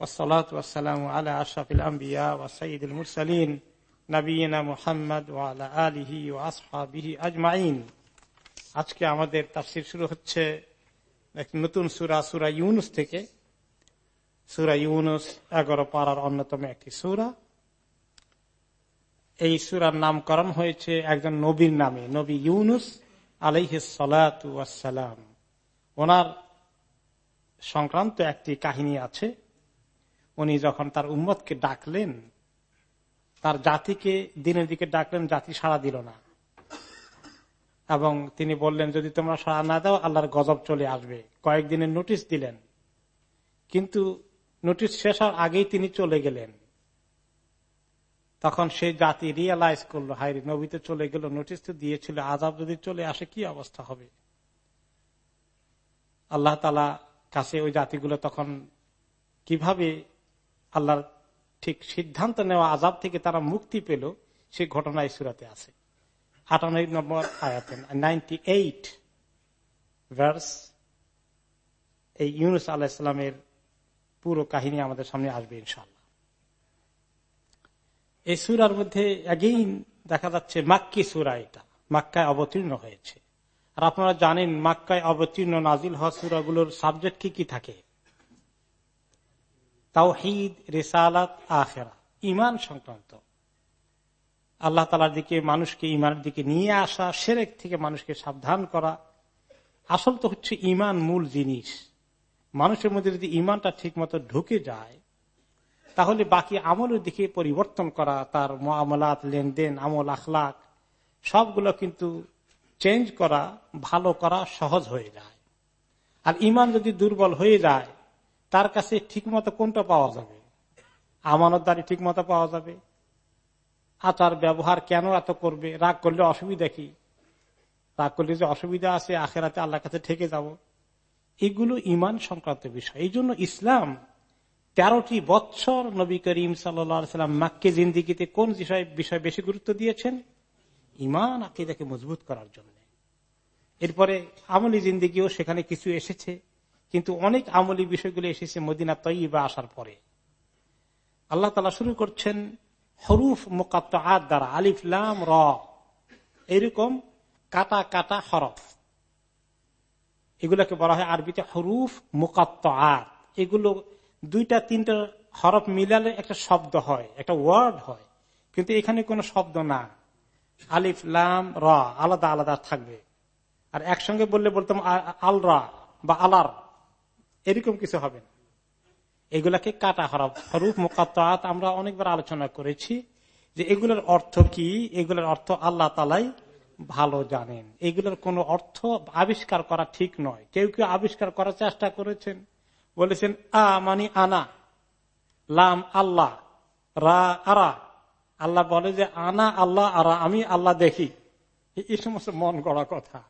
والصلاة والسلام على أشرف الأنبياء وسيد المرسلين نبينا محمد وعلى آله وأصحابه أجمعين আজকে আমাদের তাফসির শুরু হচ্ছে এক নতুন সুরা সুরা ইউনুস থেকে সুরা ইউনুস এগারো পাড়ার অন্যতম একটি সুরা এই সুরার নামকরণ হয়েছে একজন নবীর নামে নবী ইউনুস আলাইহিস সালাম ওনার সংক্রান্ত একটি কাহিনী আছে উনি যখন তার উম্মতকে ডাকলেন, তার জাতিকে, দিনের দিকে ডাকলেন, জাতি সাড়া দিল না। এবং তিনি বললেন, যদি তোমরা সাড়া না দাও, আল্লাহর গজব চলে আসবে। কয়েকদিনের নোটিশ দিলেন। কিন্তু নোটিশ শেষ হওয়ার আগেই তিনি চলে গেলেন। তখন সেই জাতি রিয়েলাইজ করল হাইরি নবীতে চলে গেল নোটিশ তো দিয়েছিল আজাব যদি চলে আসে, কি অবস্থা হবে? আল্লাহ তালা কাছে ওই জাতিগুলো তখন কীভাবে আল্লাহর ঠিক সিদ্ধান্ত নেওয়া আজাব থেকে তারা মুক্তি পেল, সে ঘটনা এই সুরাতে আছে। আটানব্বই নম্বর আয়াতে নাইনটি এইট ভার্স এই ইউনুস আল্লাহ ইসলামের পুরো কাহিনী আমাদের সামনে আসবে ইনশাল্লাহ এই সুরার মধ্যে অ্যাগেইন দেখা যাচ্ছে মাক্কি সুরা এটা, মাক্কায় অবতীর্ণ হয়েছে। আর আপনারা জানেন মাক্কায় অবতীর্ণ নাজিল হওয়া সুরাগুলোর সাবজেক্ট কি কি থাকে? তাওহিদ, রেসালাত, আখেরা। ইমান সংক্রান্ত। আল্লাহ তালার দিকে মানুষকে ইমানের দিকে নিয়ে আসা, সেরেক থেকে মানুষকে সাবধান করা, আসল তো হচ্ছে ইমান মূল জিনিস। মানুষের মধ্যে যদি ইমানটা ঠিক মতো ঢুকে যায়, তাহলে বাকি আমলের দিকে পরিবর্তন করা, তার আমলাত লেনদেন, আমল, আখলাক, সবগুলো কিন্তু চেঞ্জ করা, ভালো করা সহজ হয়ে যায়। আর ইমান যদি দুর্বল হয়ে যায় তার কাছে ঠিক মতো কোনটা পাওয়া যাবে? আমানতদারি ঠিক মতো পাওয়া যাবে? আচার ব্যবহার কেন এত করবে? রাগ করলে অসুবিধা কি? রাগ করলে যে অসুবিধা আছে, আখেরাতে আল্লাহ কাছে ঠেকে যাব। এগুলো ইমান সংক্রান্ত বিষয়। এই জন্য ইসলাম তেরোটি বৎসর নবী করিম সাল্লাম মাক্কে জিন্দিগিতে কোন বিষয় বিষয় বেশি গুরুত্ব দিয়েছেন? ইমান আকিদাকে মজবুত করার জন্য। এরপরে আমলি জিন্দিগিও সেখানে কিছু এসেছে। কিন্তু অনেক আমলি বিষয়গুলো এসেছে মদিনা তৈবা আসার পরে। আল্লাহ তালা শুরু করছেন হরুফ মোকাত্ত আত দ্বারা আলিফলাম র। এরকম কাটা কাটা হরফ। এগুলোকে বলা হয় আরবিতে হরুফ মোকাত্ত আত এগুলো দুইটা, তিনটা হরফ মিলালে একটা শব্দ হয়, একটা ওয়ার্ড হয়। কিন্তু এখানে কোনো শব্দ না। আলিফ, লাম, র আলাদা আলাদা থাকবে। আর একসঙ্গে বললে বলতাম আল আলরা বা আলার। এরকম কিছু হবে না। এগুলাকে কাটা হরফ হরুফ মোকাত্তাত আমরা অনেকবার আলোচনা করেছি যে এগুলোর অর্থ কি? এগুলোর অর্থ আল্লাহ তালাই ভালো জানেন। এগুলোর কোন অর্থ আবিষ্কার করা ঠিক নয়। কেউ কেউ আবিষ্কার করার চেষ্টা করেছেন। বলেছেন, আ মানে আনা। লাম আল্লাহ। রা আরা। আল্লাহ বলে যে, আনা আল্লাহ আরা, আমি আল্লাহ দেখি। এই সমস্ত মন গড়া কথা।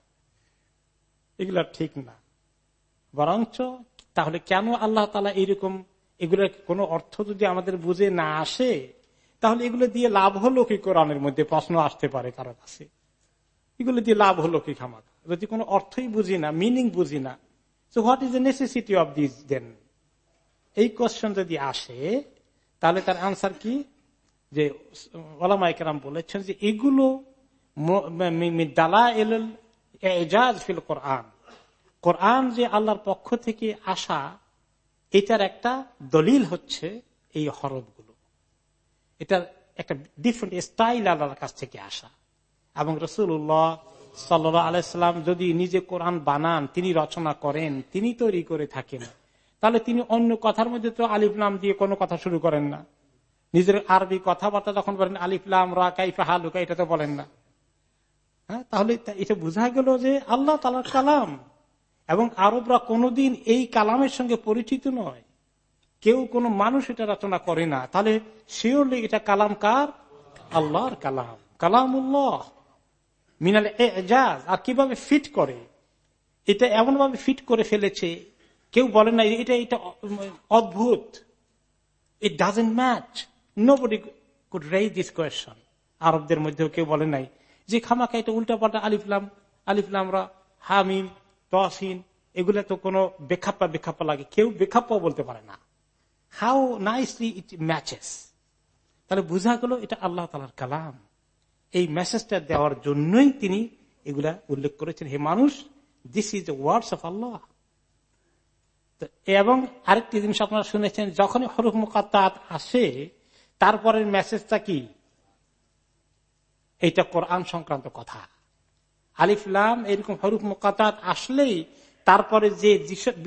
এগুলা ঠিক না। বরঞ্চ তাহলে কেন আল্লাহ তালা এইরকম এগুলোর কোনো অর্থ যদি আমাদের বুঝে না আসে? তাহলে এগুলো দিয়ে লাভ হলো কি কোরআনের মধ্যে? প্রশ্ন আসতে পারে কারও কাছে। এগুলো দিয়ে লাভ হলো কি খামাক যদি কোনো অর্থই বুঝি না মিনিং বুঝি না so what is the necessity of this then এই কোশ্চেন যদি আসে, তাহলে তার আনসার কি? যে ওলামাইকেরাম বলেছেন যে এগুলো দালা এল এজাজ ফিল কোরআন। কোরআন যে আল্লাহর পক্ষ থেকে আসা, এটার একটা দলিল হচ্ছে এই হরফগুলো। এটার একটা ডিফারেন্ট স্টাইল আল্লাহর কাছ থেকে আসা। এবং রসুল্লাহ সাল্লাহ আলাইসাল্লাম যদি নিজে কোরআন বানান, তিনি রচনা করেন, তিনি তৈরি করে থাকেন, তাহলে তিনি অন্য কথার মধ্যে তো আলিফ নাম দিয়ে কোনো কথা শুরু করেন না। নিজের আরবি কথাবার্তা যখন বলেন আলিফলাম রা কাইফা হালুকা এটা তো বলেন না। হ্যাঁ তাহলে এটা বোঝা গেল যে আল্লাহ তালার কালাম। এবং আরবরা কোনোদিন এই কালামের সঙ্গে পরিচিত নয়। কেউ কোনো মানুষ এটা রচনা করে না। তাহলে শিওরলি এটা কালাম কার? আল্লাহর কালাম। কালাম কালামুল্লাহ। মিনাল এজাজ। আর কীভাবে ফিট করে? এটা এমন ভাবে ফিট করে ফেলেছে। কেউ বলে না, এটা এটা অদ্ভুত। It doesn't match nobody could raise this question আরবদের মধ্যেও কেউ বলে নাই যে, খামাখা, এটা উল্টা পাল্টা আলিফলাম, আলিফলামরা, হামিম তহসিন এগুলো তো কোনো বেখাপ্পা বেখাপ্পা লাগে। কেউ বেখাপ্পা বলতে পারে না। হাউ নাইসলি ইট ম্যাচেস তাহলে বোঝা গেল এটা আল্লাহ তালার কালাম। এই মেসেজটা দেওয়ার জন্যই তিনি এগুলা উল্লেখ করেছেন। হে মানুষ দিস ইজ ওয়ার্ডস অফ আল্লাহ এবং আরেকটি জিনিস আপনারা শুনেছেন যখন হরুফ মুকাত্তাত আসে, তারপরের মেসেজটা কি? এইটা কোরআন সংক্রান্ত কথা। আলিফলাম এরকম হরুফ মুকাত্তাত আসলেই তারপরে যে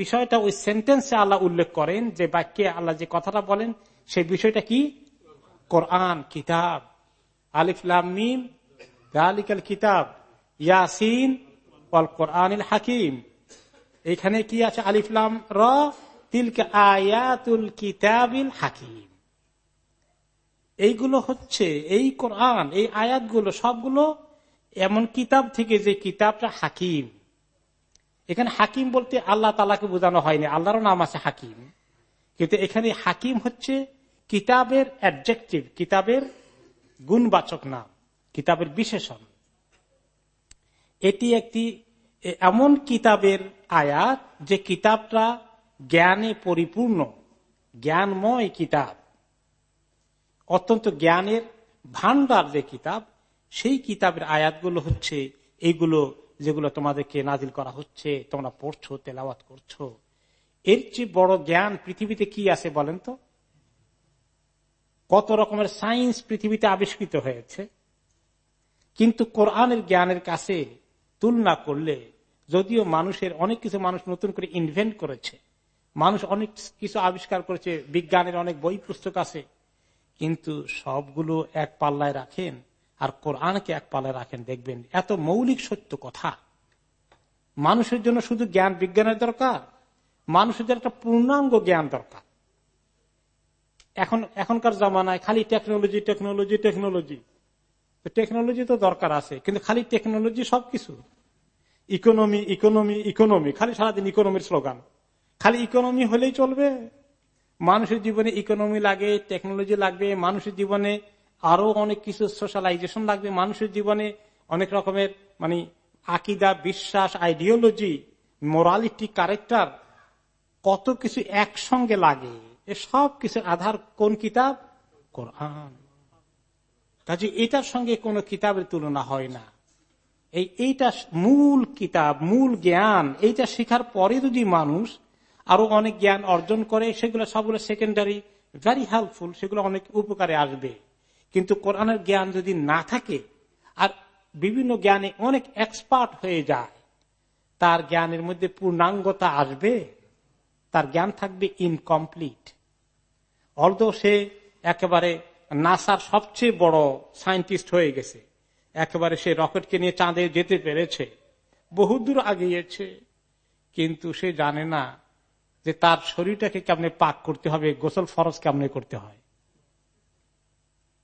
বিষয়টা ওই সেন্টেন্সে আল্লাহ উল্লেখ করেন, যে বাক্যে আল্লাহ যে কথাটা বলেন, সেই বিষয়টা কি? কোরআন, কিতাব। আলিফলাম মিম কিতাব, ইয়াসিন অল কোরআন হাকিম। এখানে কি আছে আলিফলাম র? তিলকে আয়াতুল কিতাবিল হাকিম। এইগুলো হচ্ছে, এই কোরআন, এই আয়াতগুলো সবগুলো এমন কিতাব থেকে যে কিতাবটা হাকিম। এখানে হাকিম বলতে আল্লাহ তালাকে বোঝানো হয়নি, আল্লাহরও নাম আছে হাকিম। কিন্তু এখানে হাকিম হচ্ছে কিতাবের অ্যাডজেক্টিভ কিতাবের গুণবাচক নাম, কিতাবের বিশেষণ। এটি একটি এমন কিতাবের আয়াত যে কিতাবটা জ্ঞানে পরিপূর্ণ, জ্ঞানময় কিতাব। অত্যন্ত জ্ঞানের ভান্ডার যে কিতাব সেই কিতাবের আয়াতগুলো হচ্ছে এইগুলো যেগুলো তোমাদেরকে নাজিল করা হচ্ছে, তোমরা পড়ছো, তেলাওয়াত করছ। এর চেয়ে বড় জ্ঞান পৃথিবীতে কি আছে বলেন তো? কত রকমের সায়েন্স পৃথিবীতে আবিষ্কৃত হয়েছে। কিন্তু কোরআনের জ্ঞানের কাছে তুলনা করলে যদিও মানুষের অনেক কিছু মানুষ নতুন করে ইনভেন্ট করেছে, মানুষ অনেক কিছু আবিষ্কার করেছে, বিজ্ঞানের অনেক বই পুস্তক আছে, কিন্তু সবগুলো এক পাল্লায় রাখেন। আর কোরআনকে এক পাল্লায় রাখেন, দেখবেন এত মৌলিক সত্য কথা। মানুষের জন্য শুধু জ্ঞান বিজ্ঞানের দরকার, মানুষের একটা পূর্ণাঙ্গ জ্ঞান দরকার। এখন, এখনকার জামানায় খালি টেকনোলজি টেকনোলজি টেকনোলজি টেকনোলজি তো দরকার আছে, কিন্তু খালি টেকনোলজি সবকিছু। ইকোনমি ইকোনমি ইকোনমি খালি সারাদিন ইকোনমির স্লোগান খালি ইকোনমি হলেই চলবে। মানুষের জীবনে ইকোনমি লাগে টেকনোলজি লাগবে, মানুষের জীবনে আরও অনেক কিছু সোশ্যালাইজেশন লাগবে। মানুষের জীবনে অনেক রকমের মানে আকিদা, বিশ্বাস আইডিওলজি মোরালিটি ক্যারেক্টার কত কিছু একসঙ্গে লাগে। এ সব কিছুর আধার কোন কিতাব? কোরআন। কাজে এটার সঙ্গে কোন কিতাবের তুলনা হয় না। এই এইটা মূল কিতাব, মূল জ্ঞান, এইটা শেখার পরে যদি মানুষ আরও অনেক জ্ঞান অর্জন করে, সেগুলো সবগুলো সেকেন্ডারি ভেরি হেল্পফুল সেগুলো অনেক উপকারে আসবে। কিন্তু কোরআনের জ্ঞান যদি না থাকে, আর বিভিন্ন জ্ঞানে অনেক এক্সপার্ট হয়ে যায়, তার জ্ঞানের মধ্যে পূর্ণাঙ্গতা আসবে, তার জ্ঞান থাকবে ইনকমপ্লিট অর্ধ সে একেবারে নাসার সবচেয়ে বড় সায়েন্টিস্ট হয়ে গেছে, একেবারে সে রকেটকে নিয়ে চাঁদে যেতে পেরেছে, বহুদূর আগিয়েছে, কিন্তু সে জানে না যে তার শরীরটাকে কেমনে পাক করতে হবে, গোসল ফরজ কেমনে করতে হয়।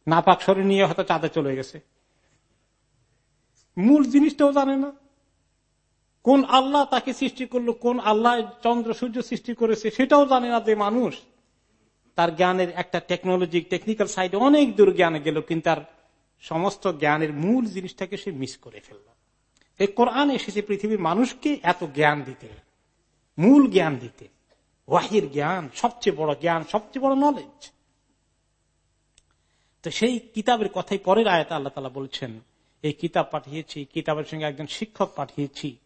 না পাক শরীর নিয়ে হয়তো চাঁদে চলে গেছে। মূল জিনিসটাও জানে না। কোন আল্লাহ তাকে সৃষ্টি করল, কোন আল্লাহ চন্দ্র সূর্য সৃষ্টি করেছে, সেটাও জানে না যে মানুষ তার জ্ঞানের একটা টেকনোলজি টেকনিক্যাল সাইডে অনেক দূর জ্ঞানে গেল, কিন্তু তার সমস্ত জ্ঞানের মূল জিনিসটাকে সে মিস করে ফেলল। এই কোরআন এসেছে পৃথিবীর মানুষকে এত জ্ঞান দিতে, মূল জ্ঞান দিতে। ওয়াহির জ্ঞান, সবচেয়ে বড় জ্ঞান, সবচেয়ে বড় নলেজ তো সেই কিতাবের কথাই পরের আয়তা আল্লাহ তালা বলছেন এই কিতাব পাঠিয়েছি কিতাবের সঙ্গে একজন শিক্ষক পাঠিয়েছি।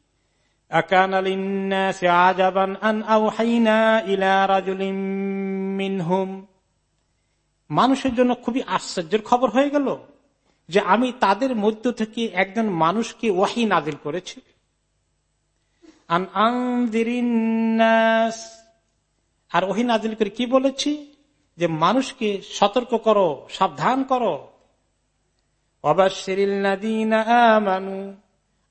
মানুষের জন্য খুবই আশ্চর্যের খবর হয়ে গেল যে আমি তাদের মধ্য থেকে একজন মানুষকে ওয়াহি নাজিল করেছি। আর ওহি নাজিল করে কি বলেছি? যে মানুষকে সতর্ক করো, সাবধান করো।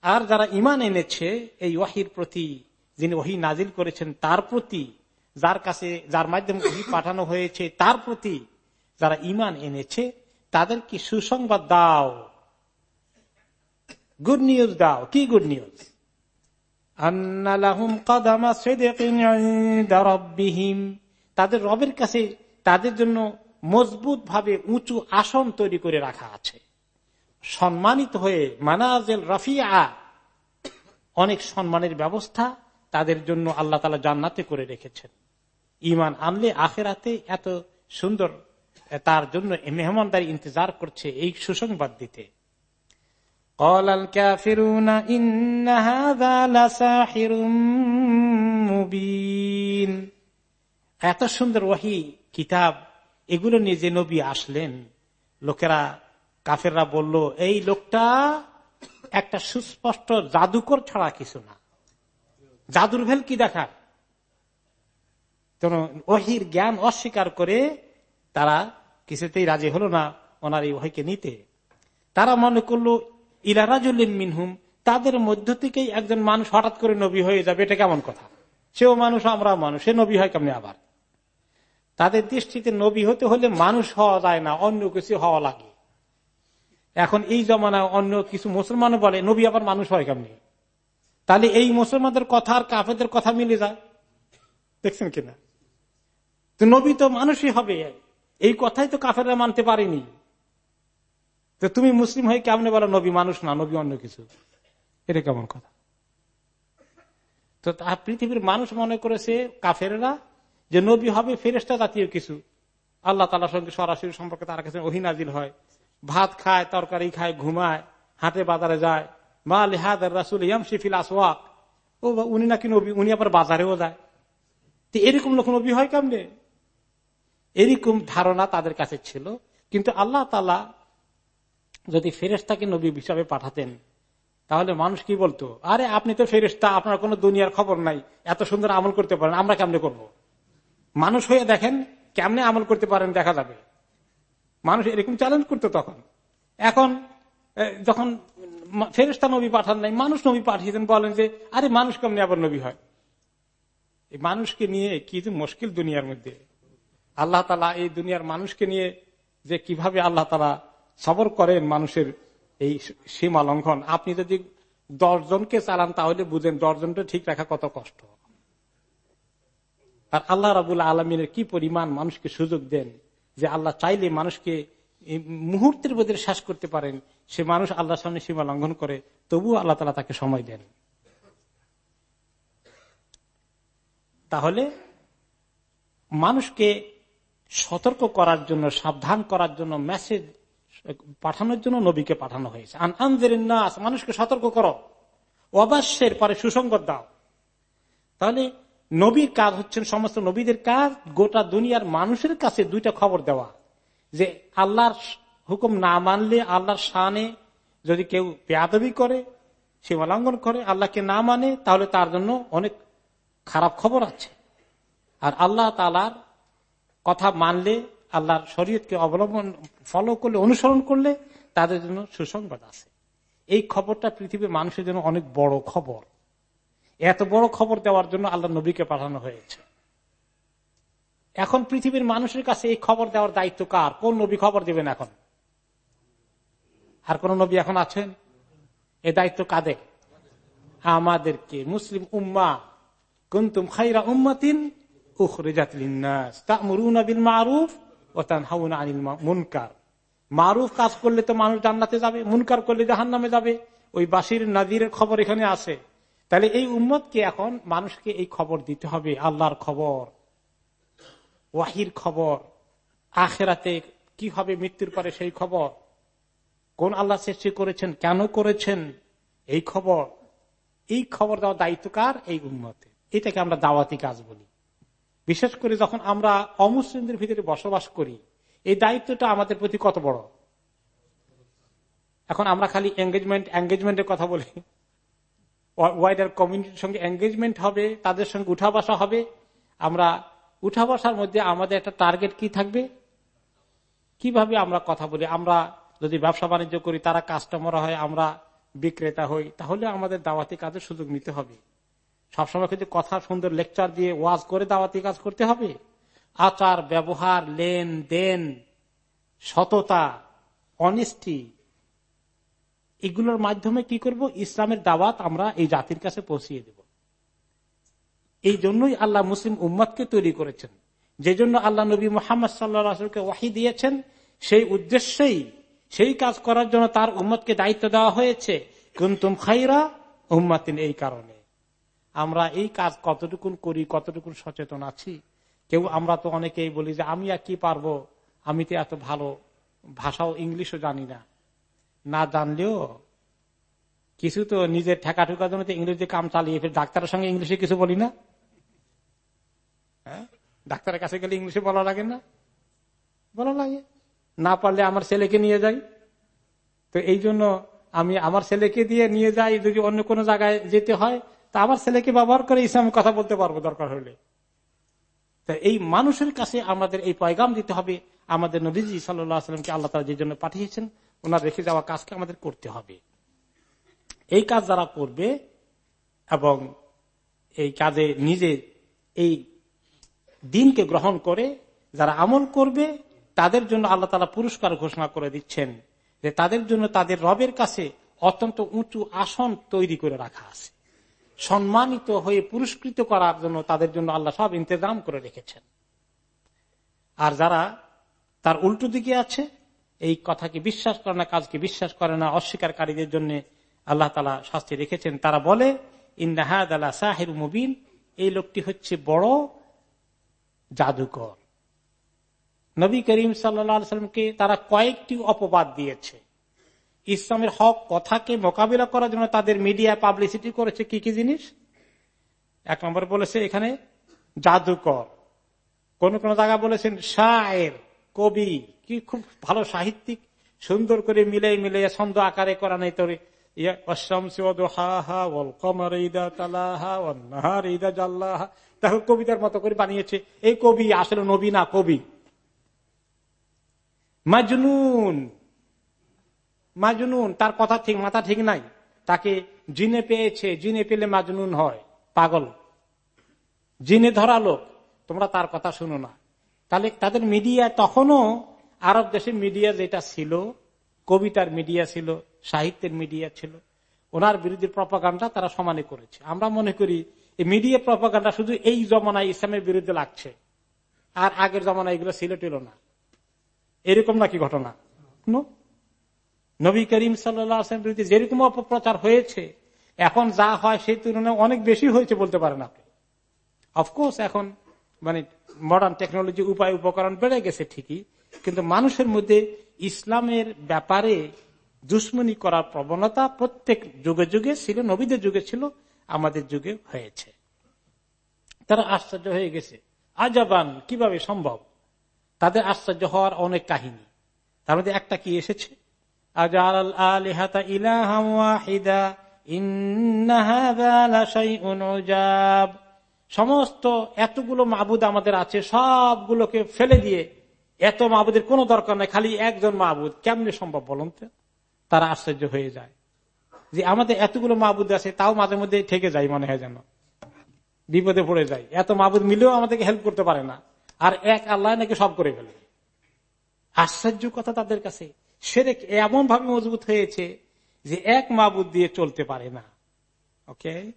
আর যারা ইমান এনেছে, এই ওয়াহির প্রতি, যিনি ওহি নাজিল করেছেন, তার প্রতি, যার কাছে, যার মাধ্যমে ওহি পাঠানো হয়েছে, তার প্রতি যারা ইমান এনেছে, তাদেরকে সুসংবাদ দাও। গুড নিউজ দাও। কি গুড নিউজ তাদের রবের কাছে তাদের জন্য মজবুত ভাবে উঁচু আসন তৈরি করে রাখা আছে। সম্মানিত হয়ে মানাজেল রফিয়া অনেক সম্মানের ব্যবস্থা তাদের জন্য আল্লাহ তালা জান্নাতে করে রেখেছেন। ইমান আনলে আখেরাতে এত সুন্দর তার জন্য মেহমানদারি ইন্তজার করছে এই সুসংবাদ দিতে। এত সুন্দর ওয়াহি কিতাব, এগুলো নিয়ে যে নবী আসলেন, লোকেরা কাফেররা বলল, এই লোকটা একটা সুস্পষ্ট জাদুকর ছাড়া কিছু না। জাদুর ভেল কি দেখার? ওহির জ্ঞান অস্বীকার করে তারা কিছুতেই রাজি হলো না ওনার এই ওহিকে নিতে। তারা মনে করল ইলারাজুল্লিন মিনহুম, তাদের মধ্য থেকেই একজন মানুষ হঠাৎ করে নবী হয়ে যাবে, এটা কেমন কথা? সেও মানুষ আমরা মানুষ, সে নবী হয় কেমনি আবার? তাদের দৃষ্টিতে নবী হতে হলে মানুষ হওয়া যায় না, অন্য কিছু হওয়া লাগে। এখন এই জমানায় অন্য কিছু মুসলমান বলে, নবী আবার মানুষ হয় কেমনি? তাহলে এই মুসলমানদের কথা আর কাফেদের কথা মিলে যায়। দেখছেন কিনা? তো নবী তো মানুষই হবে। এই কথাই তো কাফেররা মানতে পারেনি। তো তুমি মুসলিম হয়ে কেমনে বলো, নবী মানুষ না, নবী অন্য কিছু? এটা কেমন কথা? তো পৃথিবীর মানুষ মনে করেছে কাফেরা যে নবী হবে ফেরেস্তা জাতীয় কিছু। আল্লাহ তালার সঙ্গে সরাসরি সম্পর্কে তার কাছে অহিনাজিল হয়। ভাত খায়, তরকারি খায়, ঘুমায়, হাটে বাজারে যায়। মা লেহাদ রাসুল ইয়াম ইয়ামশিফিল আসওয়াক। ও উনি নাকি নবী, উনি আবার বাজারেও যায়। তো এরকম লোক নবী হয় কেমনে? এরকম ধারণা তাদের কাছে ছিল। কিন্তু আল্লাহ তালা যদি ফেরেস্তাকে নবী হিসাবে পাঠাতেন, তাহলে মানুষ কি বলতো? আরে আপনি তো ফেরেস্তা আপনার কোন দুনিয়ার খবর নাই। এত সুন্দর আমল করতে পারেন, আমরা কেমনে করব। মানুষ হয়ে দেখেন কেমনে আমল করতে পারেন দেখা যাবে। মানুষ এরকম চ্যালেঞ্জ করতো তখন। এখন যখন ফেরেস্তা নবী পাঠান নাই, মানুষ নবী পাঠিয়েছেন, বলেন যে, আরে মানুষ কেমনি আবার নবী হয়? এই মানুষকে নিয়ে কি যে মুশকিল দুনিয়ার মধ্যে। আল্লাহ তালা এই দুনিয়ার মানুষকে নিয়ে যে কীভাবে আল্লাহ তালা সবর করেন মানুষের এই সীমা লঙ্ঘন। আপনি যদি দশজনকে চালান, তাহলে বুঝেন দশজনটা ঠিক রাখা কত কষ্ট। আর আল্লাহ রাবুল আলমিনের কি পরিমাণ মানুষকে সুযোগ দেন যে আল্লাহ চাইলে মানুষকে মুহূর্তের মধ্যে শেষ করতে পারেন, সে মানুষ আল্লাহর সামনে সীমা লঙ্ঘন করে, তবুও আল্লাহ তালা তাকে সময় দেন। তাহলে মানুষকে সতর্ক করার জন্য, সাবধান করার জন্য মেসেজ পাঠানোর জন্য নবীকে পাঠানো হয়েছে। নাস, মানুষকে সতর্ক করো। অবশ্যের পরে সুসংবাদ দাও। তাহলে নবীর কাজ হচ্ছেন সমস্ত নবীদের কাজ, গোটা দুনিয়ার মানুষের কাছে দুইটা খবর দেওয়া। যে আল্লাহর হুকুম না মানলে, আল্লাহর শানে যদি কেউ পেয়াদবি করে সীমালঙ্ঘন করে, আল্লাহকে না মানে তাহলে তার জন্য অনেক খারাপ খবর আছে। আর আল্লাহ তালার কথা মানলে, আল্লাহর শরীয়তকে অবলম্বন ফলো করলে, অনুসরণ করলে, তাদের জন্য সুসংবাদ আছে। এই খবরটা পৃথিবীর মানুষের জন্য অনেক বড় খবর। এত বড় খবর দেওয়ার জন্য আল্লাহ নবীকে পাঠানো হয়েছে। এখন পৃথিবীর মানুষের কাছে এই খবর দেওয়ার দায়িত্ব কার? কোন নবী খবর দিবেন এখন? আর কোন নবী এখন আছেন? এ দায়িত্ব কাদের? আমাদেরকে। মুসলিম উম্মা, কুন্তুম খাইরা উম্মাতিন মারুফ কাজ করলে তো মানুষ জান্নাতে যাবে, মুনকার করলে জাহান নামে যাবে। ওই বাসির নাদিরের খবর এখানে আছে। তাহলে এই উম্মতকে এখন মানুষকে এই খবর দিতে হবে, আল্লাহর খবর, ওয়াহির খবর, আখেরাতে কি হবে মৃত্যুর পরে সেই খবর, কোন আল্লাহ সৃষ্টি করেছেন, কেন করেছেন, এই খবর এই খবর দেওয়া দায়িত্ব কার? এই উন্মতে এটাকে আমরা দাওয়াতি কাজ বলি। বিশেষ করে যখন আমরা অমুসলিমদের ভিতরে বসবাস করি, এই দায়িত্বটা আমাদের প্রতি কত বড়? এখন আমরা খালি এঙ্গেজমেন্ট এঙ্গেজমেন্টের কথা বলি। ওয়াইডার কমিউনিটির সঙ্গে এঙ্গেজমেন্ট হবে, তাদের সঙ্গে উঠা বসা হবে। আমরা উঠা বসার মধ্যে আমাদের একটা টার্গেট কি থাকবে? কীভাবে আমরা কথা বলি? আমরা যদি ব্যবসা বাণিজ্য করি, তারা কাস্টমার হয়, আমরা বিক্রেতা হই, তাহলে আমাদের দাওয়াতি কাজের সুযোগ নিতে হবে। সবসময় কিন্তু কথা, সুন্দর লেকচার দিয়ে ওয়াজ করে দাওয়াতি কাজ করতে হবে। আচার, ব্যবহার লেন দেন সততা অনেস্টি এগুলোর মাধ্যমে কি করব? ইসলামের দাওয়াত আমরা এই জাতির কাছে পৌঁছিয়ে দেব। এই জন্যই আল্লাহ মুসলিম উম্মদকে তৈরি করেছেন। যে জন্য আল্লাহ নবী মোহাম্মদ সাল্লাহকে ওয়াহি দিয়েছেন, সেই উদ্দেশ্যেই সেই কাজ করার জন্য তার উম্মতকে দায়িত্ব দেওয়া হয়েছে। কুন্তুম খাইরা উম্মাতিন, এই কারণে। আমরা এই কাজ কতটুকুন করি, কতটুকুন সচেতন আছি? কেউ আমরা তো অনেকেই বলি যে, আমি আর কি পারব? আমি তো এত ভালো ভাষাও ইংলিশও জানি না। না জানলেও কিছু তো নিজের ঠেকা ঠুকার জন্য ইংরেজি কাম চালিয়ে ফের ডাক্তারের সঙ্গে ইংলিশে কিছু বলি না? হ্যাঁ? ডাক্তারের কাছে গেলে ইংলিশে বলা লাগে না? বলা লাগে। না পারলে আমার ছেলেকে নিয়ে যাই। তো এই জন্য আমি আমার ছেলেকে দিয়ে নিয়ে যাই, যদি অন্য কোনো জায়গায় যেতে হয়, তা আমার ছেলেকে ব্যবহার করে ইসলামে কথা বলতে পারব দরকার হলে। তা এই মানুষের কাছে আমাদের এই পয়গাম দিতে হবে। আমাদের নবীজি সাল্লামকে আল্লাহ তালা যে জন্য পাঠিয়েছেন ওনার রেখে যাওয়া কাজকে আমাদের করতে হবে। এই কাজ যারা করবে এবং এই কাজে নিজে এই দিনকে গ্রহণ করে যারা আমল করবে, তাদের জন্য আল্লাহ তালা পুরস্কার ঘোষণা করে দিচ্ছেন যে তাদের জন্য তাদের রবের কাছে অত্যন্ত উঁচু আসন তৈরি করে রাখা আছে। সম্মানিত হয়ে পুরস্কৃত করার জন্য তাদের জন্য আল্লাহ সব ইন্তজাম করে রেখেছেন। আর যারা তার উল্টো দিকে আছে এই কথাকে বিশ্বাস করে না, কাজকে বিশ্বাস করে না, অস্বীকারীদের জন্য আল্লাহ তালা শাস্তি রেখেছেন। তারা বলে ইন্দাহাদ আল্লাহ সাহের মুবিন। এই লোকটি হচ্ছে বড় জাদুকর। নবী করিম সাল্লামকে তারা কয়েকটি অপবাদ দিয়েছে। ইসলামের হক কথাকে মোকাবিলা করার জন্য তাদের মিডিয়া পাবলিসিটি করেছে কি কি জিনিস? এক নম্বর বলেছে এখানে জাদুকর। কোন কোন জায়গা বলেছেন শায়ের, কবি। কি খুব ভালো সাহিত্যিক, সুন্দর করে মিলে মিলে ছন্দ আকারে করা নেই তোর দেখো, কবিতার মতো করে বানিয়েছে। এই কবি আসলে নবী না কবি? মাজনুন। মাজনুন, তার কথা ঠিক, মাথা ঠিক নাই। তাকে জিনে পেয়েছে, জিনে পেলে মাজনুন হয়, পাগল। জিনে ধরা লোক, তোমরা তার কথা শুনো না। তাহলে তাদের মিডিয়া তখনও আরব দেশের মিডিয়া যেটা ছিল, কবিতার মিডিয়া ছিল, সাহিত্যের মিডিয়া ছিল, ওনার বিরুদ্ধে প্রপাগান্ডা তারা সমানে করেছে। আমরা মনে করি, এই মিডিয়া প্রপাগান্ডা শুধু এই জমানায় ইসলামের বিরুদ্ধে লাগছে, আর আগের জমানায় এগুলো ছিল টিল না। এরকম নাকি ঘটনা? নবী করিম সাল্লাম বিরুদ্ধে যেরকম অপপ্রচার হয়েছে, এখন যা হয় সেই তুলনায় অনেক বেশি হয়েছে বলতে পারেন আপনি। অফকোর্স এখন মানে মডার্ন টেকনোলজি উপায় উপকরণ বেড়ে গেছে ঠিকই কিন্তু মানুষের মধ্যে ইসলামের ব্যাপারে দুশ্মনী করার প্রবণতা প্রত্যেক যুগে যুগে ছিল, নবীদের যুগে ছিল, আমাদের যুগে হয়েছে। তারা আশ্চর্য হয়ে গেছে। আজাবান, কীভাবে সম্ভব? তাদের আশ্চর্য হওয়ার অনেক কাহিনী। তার মধ্যে একটা কি এসেছে? সমস্ত এতগুলো মাবুদ আমাদের আছে, সবগুলোকে ফেলে দিয়ে এত মাহবুদের কোনো দরকার নাই, খালি একজন মাহবুদ। কেমনি সম্ভব বলুন তো? তারা আশ্চর্য হয়ে যায়। যে আমাদের এতগুলো মাহবুদ আছে, তাও মাঝে মধ্যে ঠেকে যায় মনে হয় যেন। বিপদে পড়ে যায়। এত মাহবুদ মিলেও আমাদেরকে হেল্প করতে পারে না। আর এক আল্লাহ নাকি সব করে ফেলে। আশ্চর্য কথা তাদের কাছে। সেরে এমন ভাবে মজবুত হয়েছে যে এক মাহবুদ দিয়ে চলতে পারে না। ওকে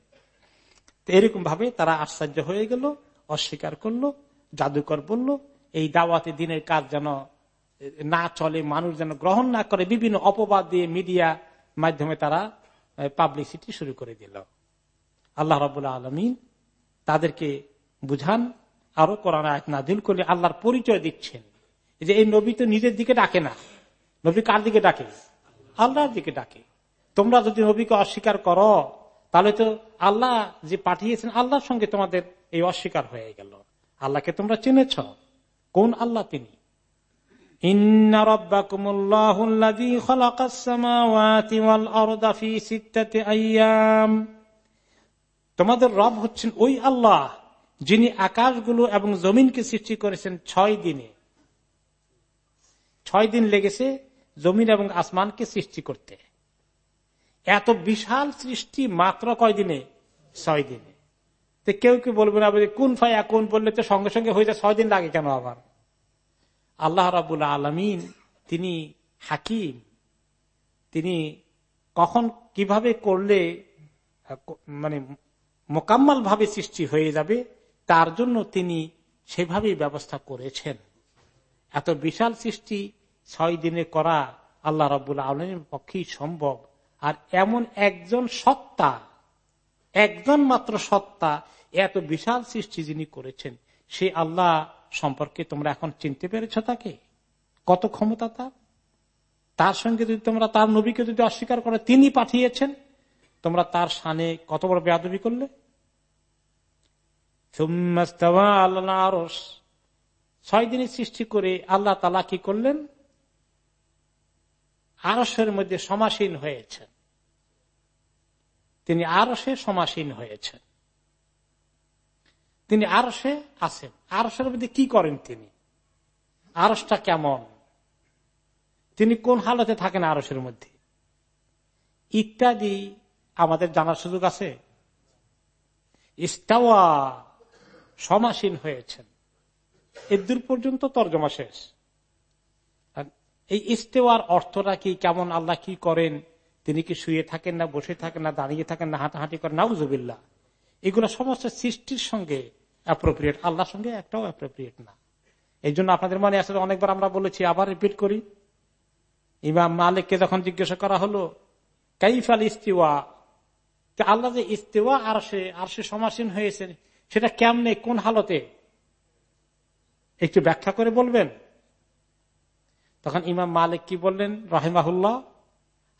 এরকম ভাবে তারা আশ্চর্য হয়ে গেল, অস্বীকার করল, জাদুকর বলল এই দাওয়াতে দিনের কাজ যেন না চলে, মানুষ যেন গ্রহণ না করে, বিভিন্ন অপবাদ দিয়ে মিডিয়া মাধ্যমে তারা পাবলিসিটি শুরু করে দিল। আল্লাহ রবুল্লা আলমিন তাদেরকে বুঝান, আরও কোরআন করলে আল্লাহর পরিচয় দিচ্ছেন। যে এই নবী তো নিজের দিকে ডাকে না। নবী কার দিকে ডাকে? আল্লাহর দিকে ডাকে। তোমরা যদি নবীকে অস্বীকার করো, তাহলে তো আল্লাহ যে পাঠিয়েছেন, আল্লাহর সঙ্গে তোমাদের এই অস্বীকার হয়ে গেল। আল্লাহকে তোমরা চিনেছ। কোন আল্লাহ তিনি? তোমাদের রব হচ্ছেন ওই আল্লাহ যিনি আকাশগুলো এবং জমিনকে সৃষ্টি করেছেন ছয় দিনে। ছয় দিন লেগেছে জমিন এবং আসমানকে সৃষ্টি করতে। এত বিশাল সৃষ্টি মাত্র কয় দিনে? ছয় দিনে। তো কেউ কি বলবে না কোন ফায়া, কোন বললে তো সঙ্গে সঙ্গে হয়ে যায়, ছয় দিন লাগে কেন আবার? আল্লাহ রাবুল আলমিন, তিনি হাকিম। তিনি কখন কীভাবে করলে মানে মোকাম্মাল ভাবে সৃষ্টি হয়ে যাবে, তার জন্য তিনি সেভাবেই ব্যবস্থা করেছেন। এত বিশাল সৃষ্টি ছয় দিনে করা আল্লাহ রবুল আলমের পক্ষেই সম্ভব। আর এমন একজন সত্তা একজন মাত্র সত্তা এত বিশাল সৃষ্টি যিনি করেছেন, সে আল্লাহ সম্পর্কে তোমরা এখন চিনতে পেরেছ তাকে? কত ক্ষমতা তার? তার সঙ্গে যদি তোমরা তার নবীকে যদি অস্বীকার করে তিনি পাঠিয়েছেন, তোমরা তার সানে কত বড় বেয়াদবি করলে? ছয় দিনের সৃষ্টি করে আল্লাহ তালা কি করলেন? আরসের মধ্যে সমাসীন হয়েছেন। তিনি আরসে সমাসীন হয়েছেন। তিনি আরসে আছেন। আরসের মধ্যে কি করেন তিনি? আরসটা কেমন? তিনি কোন হালতে থাকেন আরসের মধ্যে? ইত্যাদি আমাদের জানার সুযোগ আছে? ইস্তাওয়া সমাসীন হয়েছেন। এদূর পর্যন্ত তর্জমা শেষ। এই ইস্তেওয়ার অর্থটা কি? কেমন আল্লাহ কি করেন? তিনি কি শুয়ে থাকেন না, বসে থাকেন না, দাঁড়িয়ে থাকেন না, হাঁটাহাঁটি করেন? নাউজুবিল্লা এগুলো সমস্ত সৃষ্টির সঙ্গে অ্যাপ্রোপ্রিয়েট আল্লাহর সঙ্গে একটাও অ্যাপ্রোপ্রিয়েট না। এই জন্য আপনাদের মনে আসলে অনেকবার আমরা বলেছি, আবার রিপিট করি। ইমাম মালিককে যখন জিজ্ঞাসা করা হলো, কাইফাল ইস্তিওয়া? আল্লাহ যে ইস্তেওয়া আর সে আর সে সমাসীন হয়েছে, সেটা কেমনে, কোন হালতে? একটু ব্যাখ্যা করে বলবেন? তখন ইমাম মালিক কি বললেন? রহেমাহুল্লাহ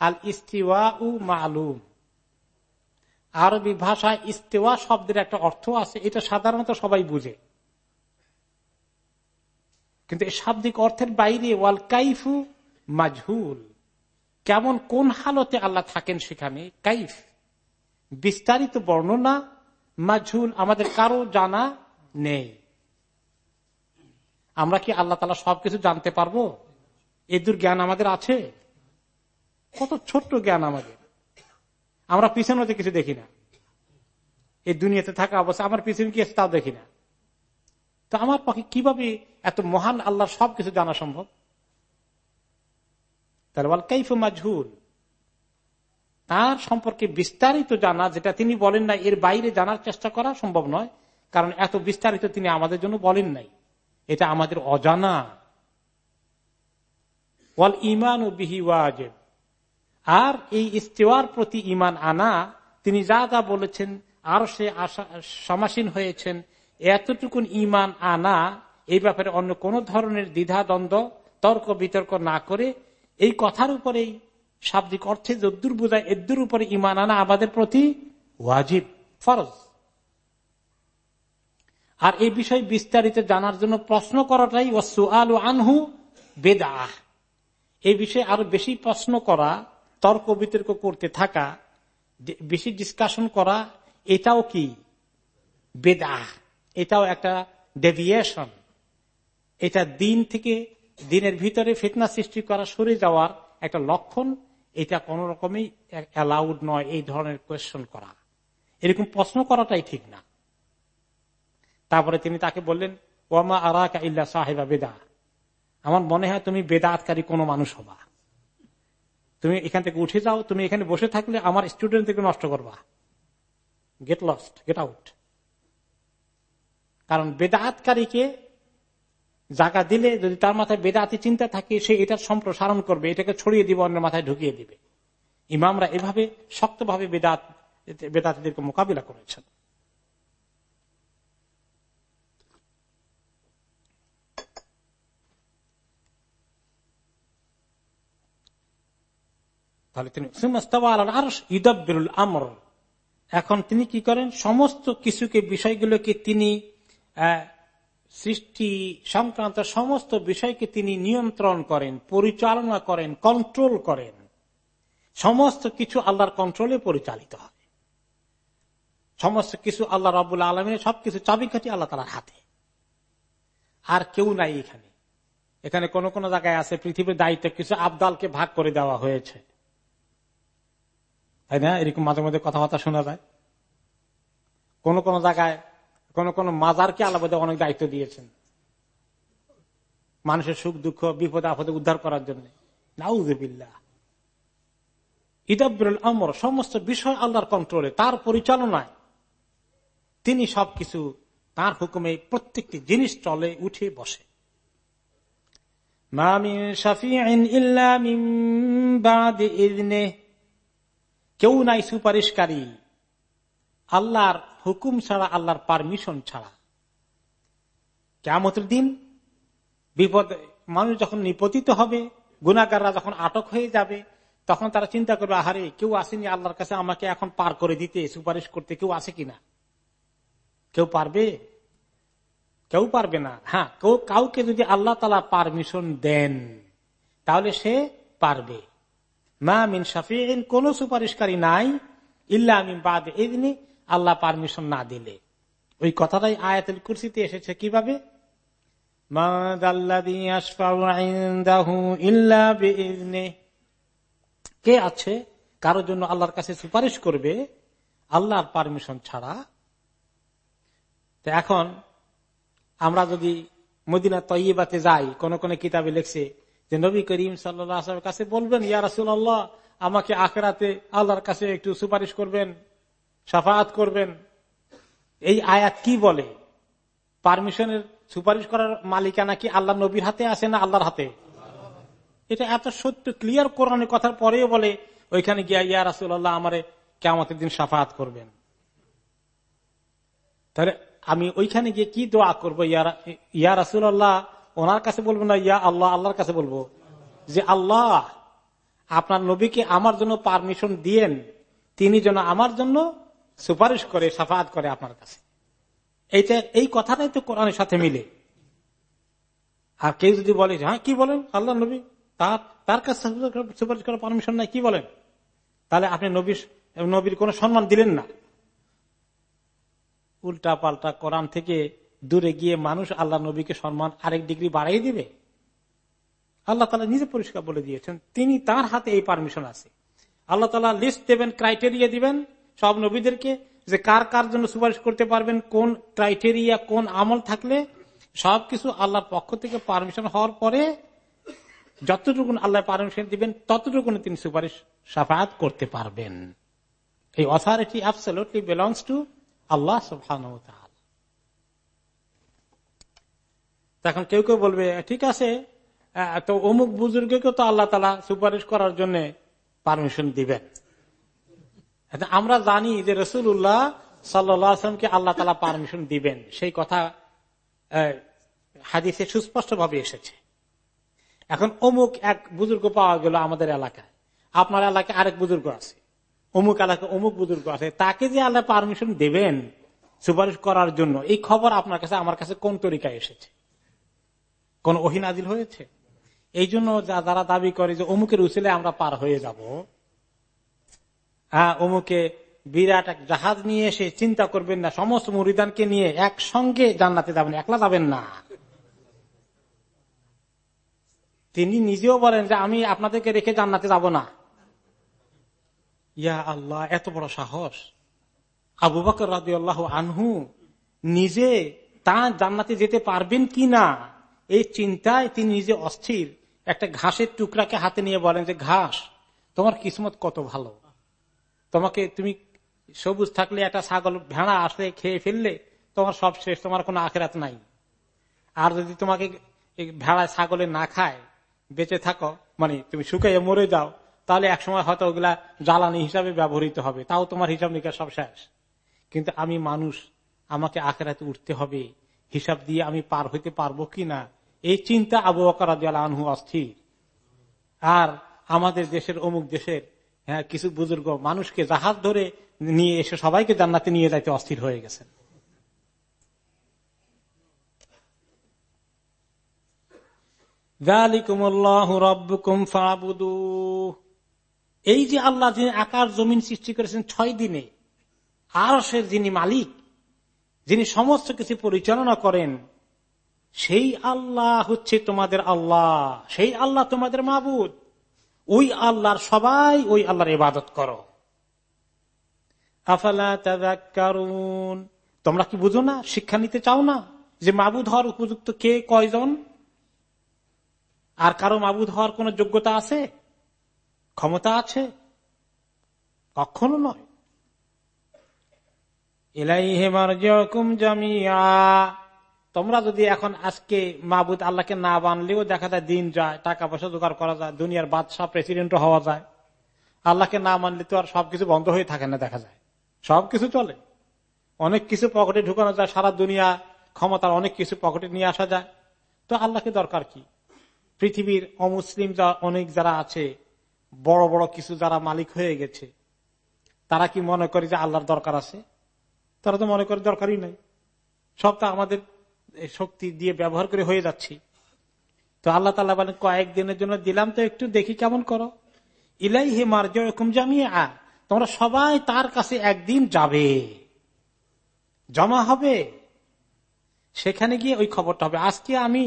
আল ইস্তিওয়া উ মালুম। আরবি ভাষায় ইস্তেওয়া শব্দের একটা অর্থ আছে, এটা সাধারণত সবাই বুঝে। কিন্তু এই শাব্দিক অর্থের বাইরে ওয়াল কাইফু মাজহুল। কেমন কোন হালতে আল্লাহ থাকেন সেখানে? কাইফ। বিস্তারিত বর্ণনা মাঝুল আমাদের কারও জানা নেই। আমরা কি আল্লাহ তালা সবকিছু জানতে পারব? এদুর জ্ঞান আমাদের আছে? কত ছোট্ট জ্ঞান আমাদের। আমরা পিছনে কিছু দেখি না। এই দুনিয়াতে থাকা অবস্থা আমার পিছনে কি আছে তাও দেখি না। তো আমার পক্ষে কীভাবে এত মহান আল্লাহর সবকিছু জানা সম্ভব? তার বল, কাইফ মাজহুল? তার সম্পর্কে বিস্তারিত জানা, যেটা তিনি বলেন না এর বাইরে জানার চেষ্টা করা সম্ভব নয়, কারণ এত বিস্তারিত তিনি আমাদের জন্য বলেন নাই। এটা আমাদের অজানা। ওয়াল ইমান ও বিহি ওয়াজেব। আর এই ইস্তেওয়ার প্রতি ইমান আনা, তিনি যা যা বলেছেন, আর সে সমাসীন হয়েছেন, এতটুকুন ইমান আনা, এই ব্যাপারে অন্য কোন ধরনের দ্বিধা, দ্বন্দ্ব, তর্ক, বিতর্ক না করে এই কথার উপরেই শাব্দিক অর্থে যদ্দুর বোঝায়, এদ্দুর উপরে ইমান আনা আমাদের প্রতি ওয়াজিব, ফরজ। আর এই বিষয় বিস্তারিত জানার জন্য প্রশ্ন করাটাই আনহু বেদা এই বিষয়ে আরও বেশি প্রশ্ন করা তর্ক বিতর্ক করতে থাকা বেশি ডিসকাশন করা, এটাও কি? বেদা এটাও একটা ডেভিয়েশন এটা দিন থেকে দিনের ভিতরে ফিতনা সৃষ্টি করা, সরে যাওয়ার একটা লক্ষণ। এটা কোন রকমই অ্যালাউড নয় এই ধরনের কোয়েশ্চন করা। এরকম প্রশ্ন করাটাই ঠিক না। তারপরে তিনি তাকে বললেন ওয়ামা আরাকা ইল্লা সাহেবা বেদা আমার মনে হয় তুমি বেদাতকারী কোনো মানুষ হবা। তুমি এখান থেকে উঠে যাও, তুমি এখানে বসে থাকলে আমার স্টুডেন্টদেরকে নষ্ট করবা। গেট লস্ট গেট আউট কারণ বেদাতকারীকে জাগা দিলে যদি তার মাথায় বেদাতি চিন্তা থাকে, সে এটার সম্প্রসারণ করবে, এটাকে ছড়িয়ে দিবে অন্য মাথায় ঢুকিয়ে দিবে। ইমামরা এভাবে শক্তভাবে বেদাত বেদাতিদেরকে মোকাবিলা করেছেন। তাহলে তিনি আমর। এখন তিনি কি করেন? সমস্ত কিছুকে, বিষয়গুলোকে তিনি সৃষ্টি সংক্রান্ত সমস্ত বিষয়কে তিনি নিয়ন্ত্রণ করেন, পরিচালনা করেন কন্ট্রোল করেন। সমস্ত কিছু আল্লাহর কন্ট্রোলে পরিচালিত হয়। সমস্ত কিছু আল্লাহ রাবুল আলমিনের সবকিছু চাবিকাঠি আল্লাহ তালার হাতে। আর কেউ নাই এখানে। এখানে কোন কোন জায়গায় আছে, পৃথিবীর দায়িত্ব কিছু আবদালকে ভাগ করে দেওয়া হয়েছে। তাই না? এরকম মাঝে মাঝে কথাবার্তা শোনা যায়। কোন কোন জায়গায় কোন কোন মাজারকে আলাদা অনেক দায়িত্ব দিয়েছেন। মানুষের সুখ, দুঃখ, বিপদে, আপদে উদ্ধার করার জন্য। নাউজবিল্লা ইদাবরুল আমর, সমস্ত বিষয় আল্লাহর কন্ট্রোলে তার পরিচালনায় তিনি সবকিছু তার হুকুমে প্রত্যেকটি জিনিস চলে উঠে বসে। কেউ নাই সুপারিশকারী। আল্লাহর হুকুম ছাড়া, আল্লাহর পারমিশন ছাড়া। কেমতের দিন বিপদ, মানুষ যখন নিপতিত হবে গুণাগাররা যখন আটক হয়ে যাবে, তখন তারা চিন্তা করবে, আহারে, কেউ আসেনি আল্লাহর কাছে, আমাকে এখন পার করে দিতে, সুপারিশ করতে কেউ আসে কিনা? কেউ পারবে? কেউ পারবে না। হ্যাঁ কেউ কাউকে যদি আল্লাহ তালা পারমিশন দেন, তাহলে সে পারবে। মা মিন শাফিন কোন সুপারিশকারী নাই, ইল্লা বাদ এদিনে আল্লাহ পারমিশন না দিলে। ওই কথাটাই আয়াতের কুর্সিতে এসেছে কীভাবে? কে আছে কারোর জন্য আল্লাহর কাছে সুপারিশ করবে, আল্লাহর পারমিশন ছাড়া? তো এখন আমরা যদি মদিনা তৈবাতে যাই, কোন কোন কিতাবে লিখছে যে নবী করিম সাল্লামের কাছে বলবেন, ইয়া রাসুল্লাহ আমাকে আখেরাতে আল্লাহর কাছে একটু সুপারিশ করবেন সাফাত করবেন। এই আয়াত কি বলে? পারমিশনের সুপারিশ করার মালিকানা কি আল্লাহ নবীর হাতে আছে না আল্লাহর হাতে? এটা এত সত্য ক্লিয়ার কোরআনের কথার পরেও বলে, ওইখানে গিয়া ইয়া রাসুল্লাহ আমারে কেমতের দিন সাফাত করবেন। তাহলে আমি ওইখানে গিয়ে কি দোয়া করব? ইয়া রাসুল্লাহ ওনার কাছে বলব না, ইয়া আল্লাহ, আল্লাহর কাছে বলব যে, আল্লাহ, আপনার নবীকে আমার জন্য পারমিশন দিয়েন, তিনি যেন আমার জন্য সুপারিশ করে সাফাত করে আপনার কাছে। এইটা, এই কথাটাই তো কোরআনের সাথে মিলে। আর কেউ যদি বলে হ্যাঁ কি বলেন? আল্লাহ নবী, তার তার কাছে সুপারিশ করার পারমিশন নাই, কি বলেন? তাহলে আপনি নবীর নবীর কোন সম্মান দিলেন না। উল্টা পাল্টা কোরআন থেকে দূরে গিয়ে মানুষ আল্লাহ নবীকে সম্মান আরেক ডিগ্রি বাড়াই দিবে। আল্লাহ তালা নিজে পরিষ্কার বলে দিয়েছেন, তিনি তার হাতে এই পারমিশন আছে। আল্লাহ তালা লিস্ট দেবেন ক্রাইটেরিয়া দিবেন সব নবীদেরকে যে কার কার জন্য সুপারিশ করতে পারবেন, কোন ক্রাইটেরিয়া কোন আমল থাকলে সবকিছু আল্লাহর পক্ষ থেকে পারমিশন হওয়ার পরে যতটুকুন আল্লাহ পারমিশন দিবেন, ততটুকুন তিনি সুপারিশ সাফায়াত করতে পারবেন। এই অথরিটি অ্যাবসলুটলি বিলংস টু আল্লাহ সুবহান তখন কেউ কেউ বলবে ঠিক আছে। তো অমুক বুজুর্গকে তো আল্লাহ তালা সুপারিশ করার জন্য পারমিশন দিবেন। আমরা জানি যে রসুল উল্লাহ সাল্লামকে আল্লাহ তালা পারমিশন দিবেন। সেই কথা হাদিসে সুস্পষ্ট ভাবে এসেছে। এখন অমুক এক বুজুর্গ পাওয়া গেল আমাদের এলাকায়। আপনার এলাকায় আরেক বুজুর্গ আছে। অমুক এলাকায় অমুক বুজুর্গ আছে। তাকে যে আল্লাহ পারমিশন দেবেন সুপারিশ করার জন্য, এই খবর আপনার কাছে, আমার কাছে কোন তরিকায় এসেছে? কোন অহিনাজিল হয়েছে? এই জন্য যারা দাবি করে যে অমুকের উচিলে আমরা পার হয়ে যাব হ্যাঁ অমুকে বিরাট এক জাহাজ নিয়ে এসে চিন্তা করবেন না, সমস্ত মরিদানকে নিয়ে একসঙ্গে জান্নাতে যাবেন একলা যাবেন না। তিনি নিজেও বলেন যে আমি আপনাদেরকে রেখে জান্নাতে যাব না। ইয়া আল্লাহ, এত বড় সাহস। আবু বকর রাজি আনহু নিজে তা জান্নাতে যেতে পারবেন কি না? এই চিন্তায় তিনি নিজে অস্থির, একটা ঘাসের টুকরাকে হাতে নিয়ে বলেন যে, ঘাস, তোমার কিসমত কত ভালো? তোমাকে তুমি সবুজ থাকলে একটা ছাগল ভেড়া আসলে খেয়ে ফেললে তোমার সব শেষ, তোমার কোনো আখেরাত নাই। আর যদি তোমাকে ভেড়া ছাগলে না খায়, বেঁচে থাকো মানে তুমি শুকাইয়ে মরে যাও, তাহলে একসময় হয়তো ওগুলা জ্বালানি হিসাবে ব্যবহৃত হবে, তাও তোমার হিসাব নিকাশ সব শেষ। কিন্তু আমি মানুষ, আমাকে আখেরাতে উঠতে হবে। হিসাব দিয়ে আমি পার হইতে পারব কিনা? এই চিন্তা আবু আনহু অস্থির। আর আমাদের দেশের অমুক দেশের হ্যাঁ কিছু বুজুর্গ মানুষকে জাহাজ ধরে নিয়ে এসে সবাইকে জান্নাতে নিয়ে যাইতে অস্থির হয়ে গেছেন। এই যে আল্লাহ যিনি আকার, জমিন সৃষ্টি করেছেন ছয় দিনে আর যিনি মালিক যিনি সমস্ত কিছু পরিচালনা করেন, সেই আল্লাহ হচ্ছে তোমাদের আল্লাহ, সেই আল্লাহ তোমাদের মাবুদ। ওই আল্লাহর সবাই ওই আল্লাহর ইবাদত করো। আফালা তোমরা কি বুঝো না, শিক্ষা নিতে চাও না যে মাবুদ হওয়ার উপযুক্ত কে, কয়জন? আর কারও মাবুদ হওয়ার কোন যোগ্যতা আছে? ক্ষমতা আছে? কখনো নয়। জামিয়া তোমরা যদি এখন আজকে মাবুদ আল্লাহকে না বানলেও দেখা যায় দিন যায় টাকা পয়সা জোগাড় করা যায়, দুনিয়ার বাদশাহ প্রেসিডেন্টও হওয়া যায়। আল্লাহকে না মানলে তো আর সবকিছু বন্ধ হয়ে থাকে না দেখা যায়। সবকিছু চলে। অনেক কিছু পকেটে ঢুকানো যায়, সারা দুনিয়া ক্ষমতার অনেক কিছু পকেটে নিয়ে আসা যায়। তো আল্লাহকে দরকার কি? পৃথিবীর অমুসলিম যা অনেক যারা আছে, বড় বড় কিছু যারা মালিক হয়ে গেছে, তারা কি মনে করে যে আল্লাহর দরকার আছে? তারা তো মনে করে দরকারই নাই। সব তো আমাদের শক্তি দিয়ে ব্যবহার করে হয়ে যাচ্ছি। তো আল্লাহ তালা বলেন কয়েকদিনের জন্য দিলাম তো একটু দেখি কেমন করো। ইলাই হে মার যেরকম জামিয়ে আ তোমরা সবাই তার কাছে একদিন যাবে। জমা হবে। সেখানে গিয়ে ওই খবরটা হবে। আজকে আমি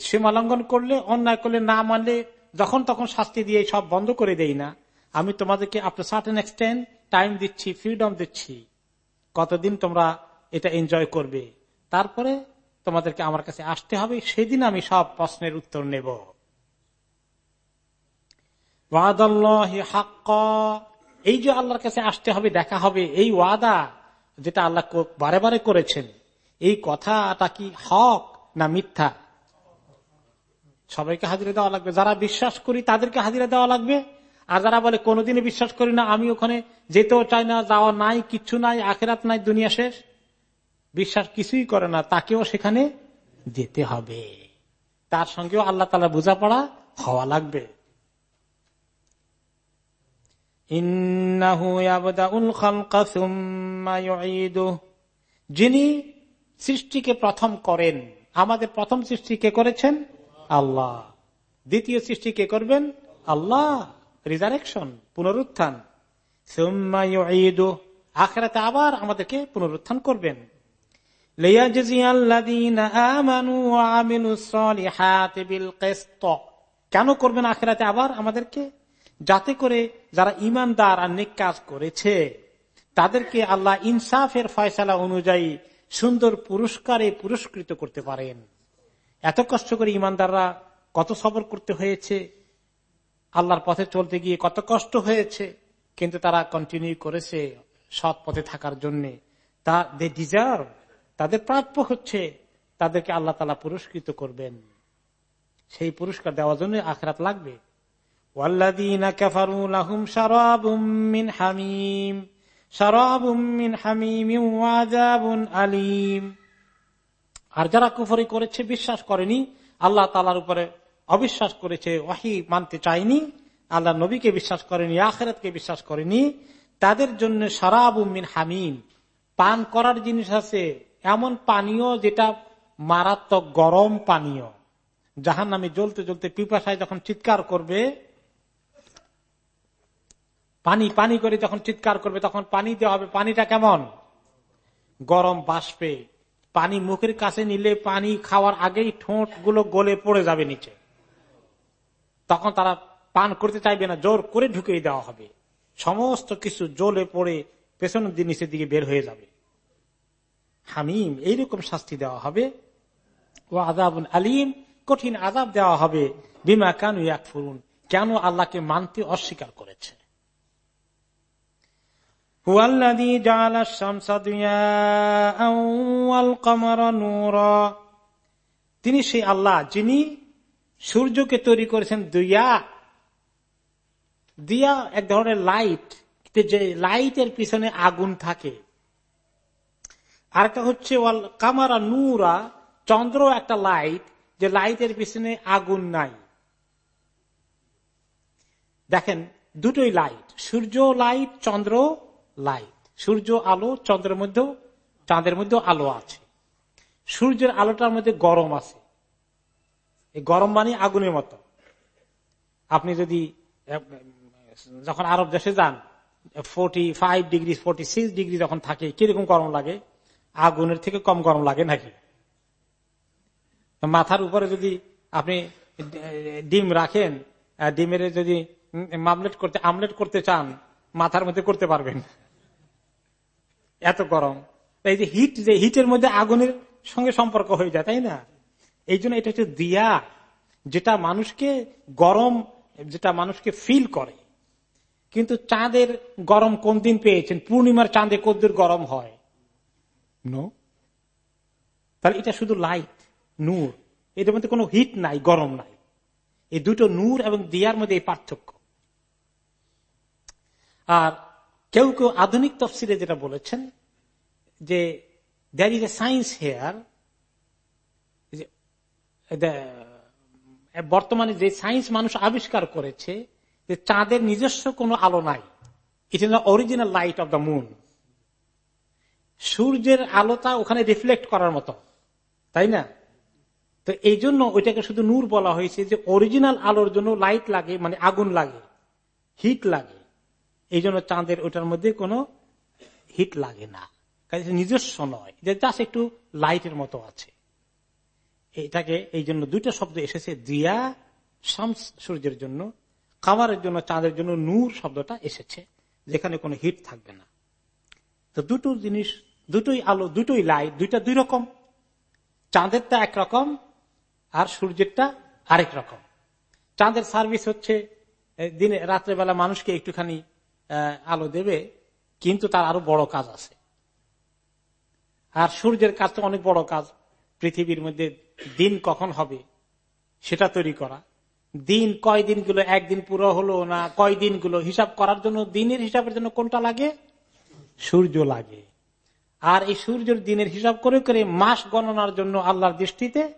সীমালঙ্ঘন করলে, অন্যায় করলে, না মানলে, যখন তখন শাস্তি দিয়ে সব বন্ধ করে দেই না। আমি তোমাদেরকে আফটার সার্টেন এক্সটেন্ড টাইম দিচ্ছি ফ্রিডম দিচ্ছি। কতদিন তোমরা এটা এনজয় করবে? তারপরে তোমাদেরকে আমার কাছে আসতে হবে, সেদিন আমি সব প্রশ্নের উত্তর নেব। এই যে আল্লাহর কাছে আসতে হবে, দেখা হবে, এই ওয়াদা যেটা আল্লাহ বারে বারে করেছেন, এই কথাটা কি হক না মিথ্যা? সবাইকে হাজিরা দেওয়া লাগবে। যারা বিশ্বাস করি তাদেরকে হাজিরা দেওয়া লাগবে। আর যারা বলে, কোনোদিনই বিশ্বাস করি না, আমি ওখানে যেতেও চাই না, যাওয়া নাই, কিচ্ছু নাই, আখেরাত নাই, দুনিয়া শেষ, বিশ্বাস কিছুই করে না, তাকেও সেখানে যেতে হবে। তার সঙ্গেও আল্লাহ তালা বোঝাপড়া হওয়া লাগবে। যিনি সৃষ্টিকে প্রথম করেন, আমাদের প্রথম সৃষ্টি কে করেছেন? আল্লাহ। দ্বিতীয় সৃষ্টি কে করবেন? আল্লাহ। রিজারেকশন পুনরুত্থান। আখেরাতে আবার আমাদেরকে পুনরুত্থান করবেন। কেন করবেন আখেরাতে আবার আমাদেরকে? যাতে করে যারা ইমানদার আর নেক কাজ করেছে, তাদেরকে আল্লাহ ইনসাফের ফয়সালা অনুযায়ী সুন্দর পুরস্কারে পুরস্কৃত করতে পারেন। এত কষ্ট করে ইমানদাররা কত সবর করতে হয়েছে? আল্লাহর পথে চলতে গিয়ে কত কষ্ট হয়েছে, কিন্তু তারা কন্টিনিউ করেছে সৎ পথে থাকার জন্য। তা দে ডিজার্ভ তাদের প্রাপ্য হচ্ছে, তাদেরকে আল্লাহ তালা পুরস্কৃত করবেন। সেই পুরস্কার দেওয়ার জন্য আখরাত লাগবে। আর যারা কুফরি করেছে, বিশ্বাস করেনি, আল্লাহ তালার উপরে অবিশ্বাস করেছে, ওয়াহি মানতে চায়নি, আল্লাহ নবীকে বিশ্বাস করেনি, আখেরাতকে বিশ্বাস করেনি, তাদের জন্য সারাব মিন হামিম, পান করার জিনিস আছে, এমন পানীয় যেটা মারাত্মক গরম পানীয়। জাহান নামে জ্বলতে জ্বলতে পিপাসায় যখন চিৎকার করবে, পানি পানি করে যখন চিৎকার করবে, তখন পানি দেওয়া হবে, পানিটা কেমন? গরম বাষ্পে। পানি মুখের কাছে নিলে পানি খাওয়ার আগেই ঠোঁটগুলো গলে পড়ে যাবে নিচে। তখন তারা পান করতে চাইবে না, জোর করে ঢুকিয়ে দেওয়া হবে। সমস্ত কিছু জ্বলে পড়ে পেছনের দিন নিচের দিকে বের হয়ে যাবে। হামিম এইরকম শাস্তি দেওয়া হবে। ও আজাবুন আলিম, কঠিন আজাব দেওয়া হবে। বিমা কানু এক ফুরুন কেন আল্লাহকে মানতে অস্বীকার করেছে? তিনি সেই আল্লাহ যিনি সূর্যকে তৈরি করেছেন দুইয়া। দিয়া এক ধরনের লাইট যে লাইটের পিছনে আগুন থাকে। আরেকটা হচ্ছে কামারা নুরা, চন্দ্র একটা লাইট যে লাইটের পিছনে আগুন নাই। দেখেন, দুটোই লাইট সূর্য লাইট চন্দ্র লাইট সূর্য আলো, চন্দ্রের মধ্যেও, চাঁদের মধ্যেও আলো আছে। সূর্যের আলোটার মধ্যে গরম আছে। এই গরম মানে আগুনের মতো। আপনি যদি যখন আরব দেশে যান forty five degree forty six degree যখন থাকে, কীরকম গরম লাগে? আগুনের থেকে কম গরম লাগে নাকি? মাথার উপরে যদি আপনি ডিম রাখেন ডিমের যদি মামলেট করতে, আমলেট করতে চান, মাথার মধ্যে করতে পারবেন। এত গরম। এই যে হিট যে হিটের মধ্যে আগুনের সঙ্গে সম্পর্ক হয়ে যায়, তাই না? এই জন্য এটা হচ্ছে দিয়া, যেটা মানুষকে গরম, যেটা মানুষকে ফিল করে। কিন্তু চাঁদের গরম কোন দিন পেয়েছেন? পূর্ণিমার চাঁদে কদ্দুর গরম হয়। নো তাহলে এটা শুধু লাইট নূর। এটার মধ্যে কোনো হিট নাই, গরম নাই। এই দুটো নূর এবং দিয়ার মধ্যে এই পার্থক্য। আর কেউ কেউ আধুনিক তফসিলে যেটা বলেছেন, যে there is a science here বর্তমানে যে সায়েন্স মানুষ আবিষ্কার করেছে, যে চাঁদের নিজস্ব কোনো আলো নাই। It is original light of the moon সূর্যের আলোটা ওখানে রিফ্লেক্ট করার মতো। তাই না? তো এই জন্য ওইটাকে শুধু নূর বলা হয়েছে যে অরিজিনাল আলোর জন্য লাইট লাগে মানে আগুন লাগে হিট লাগে। এই জন্য চাঁদের ওটার মধ্যে কোনো হিট লাগে না। নিজস্ব নয়। যে জাস্ট একটু লাইটের মতো আছে। এটাকে এই জন্য দুইটা শব্দ এসেছে, দিয়া, শামস সূর্যের জন্য খাবারের জন্য, চাঁদের জন্য, নূর শব্দটা এসেছে, যেখানে কোনো হিট থাকবে না। তো দুটো জিনিস, দুটোই আলো, দুটোই লাইট দুইটা দুই রকম। চাঁদেরটা একরকম আর সূর্যেরটা আরেক রকম। চাঁদের সার্ভিস হচ্ছে দিনে, রাত্রেবেলা মানুষকে একটুখানি আলো দেবে, কিন্তু তার আরও বড় কাজ আছে। আর সূর্যের কাজ তো অনেক বড় কাজ। পৃথিবীর মধ্যে দিন কখন হবে? সেটা তৈরি করা। দিন কয় দিনগুলো? একদিন পুরো হলো না কয় দিনগুলো? হিসাব করার জন্য, দিনের হিসাবের জন্য কোনটা লাগে? সূর্য লাগে। আর এই সূর্যের দিনের হিসাব করে করে মাস গণনার জন্য আল্লাহর দৃষ্টিতে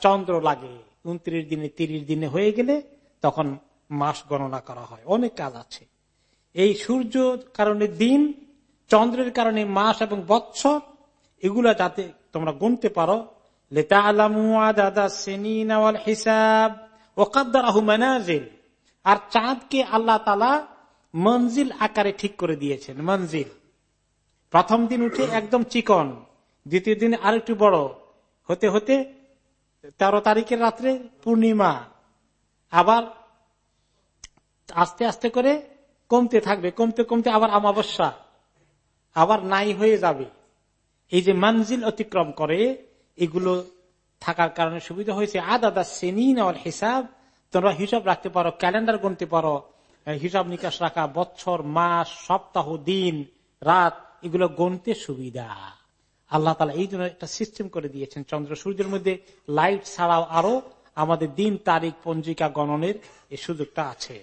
চন্দ্র লাগে। উনত্রিশ দিনে, তিরিশ দিনে হয়ে গেলে তখন মাস গণনা করা হয়। অনেক কাজ আছে। এই সূর্য কারণে দিন, চন্দ্রের কারণে মাস এবং বৎসর, এগুলা যাতে তোমরা গুনতে পারো আর চাঁদকে আল্লাহ তালা মঞ্জিল আকারে ঠিক করে দিয়েছেন, মঞ্জিল। প্রথম দিন উঠে একদম চিকন, দ্বিতীয় দিন আরেকটু বড়। হতে হতে তেরো তারিখের রাত্রে পূর্ণিমা। আবার আস্তে আস্তে করে কমতে থাকবে, কমতে কমতে আবার আমাবস্যা আবার নাই হয়ে যাবে। এই যে মঞ্জিল অতিক্রম করে এগুলো থাকার কারণে সুবিধা হয়েছে। আদাদা নেওয়ার হিসাব। তোমরা হিসাব রাখতে পারো, ক্যালেন্ডার গুনতে পারো হিসাব নিকাশ রাখা, বছর, মাস, সপ্তাহ, দিন, রাত, এগুলো গণতে সুবিধা। আল্লাহ তালা এই জন্য একটা সিস্টেম করে দিয়েছেন। চন্দ্র সূর্যের মধ্যে লাইট ছাড়াও আরও আমাদের দিন, তারিখ, পঞ্জিকা, গণনের এই সুযোগটা আছে।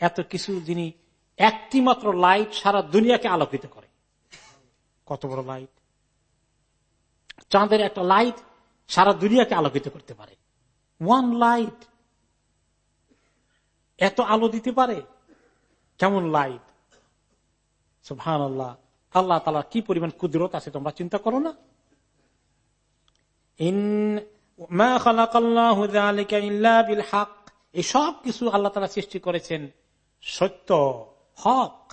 এত কিছু যিনি একটি মাত্র লাইট সারা দুনিয়াকে আলোকিত করে। কত বড় লাইট চাঁদের একটা লাইট সারা দুনিয়াকে আলোকিত করতে পারে। ওয়ান লাইট এত আলো দিতে পারে? কেমন লাইট ভান আল্লাহ আল্লাহ তালা কি পরিমাণ কুদরত আছে তোমরা চিন্তা করো না। সব কিছু আল্লাহ তালা সৃষ্টি করেছেন সত্য, হক।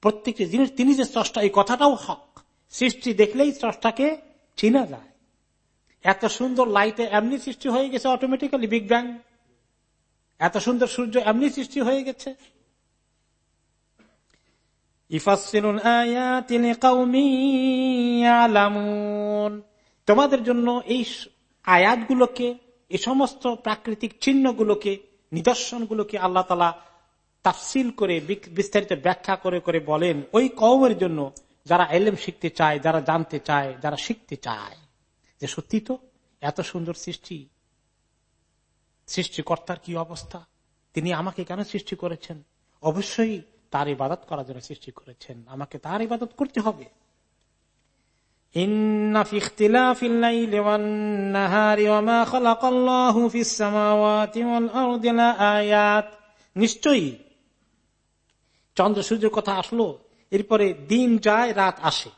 প্রত্যেকটি জিনিস, তিনি যে স্রষ্টা, এই কথাটাও হক। সৃষ্টি দেখলেই স্রষ্টাকে চিনা যায়। এত সুন্দর লাইটে এমনি সৃষ্টি হয়ে গেছে অটোমেটিক্যালি বিগ ব্যাং এত সুন্দর সূর্য এমনি সৃষ্টি হয়ে গেছে। তোমাদের জন্য এই আয়াতগুলোকে, এই সমস্ত প্রাকৃতিক চিহ্নগুলোকে, নিদর্শনগুলোকে আল্লাহ তালা তাফসিল করে বিস্তারিত ব্যাখ্যা করে করে বলেন, ওই কৌমের জন্য যারা এলেম শিখতে চায়, যারা জানতে চায়, যারা শিখতে চায়, যে সত্যি তো এত সুন্দর সৃষ্টি। সৃষ্টিকর্তার কি অবস্থা? তিনি আমাকে কেন সৃষ্টি করেছেন? অবশ্যই তার ইবাদত করার জন্য সৃষ্টি করেছেন। আমাকে তার ইবাদত করতে হবে। নিশ্চয়ই চন্দ্র সূর্যের কথা আসলো। এরপরে দিন যায়, রাত আসে।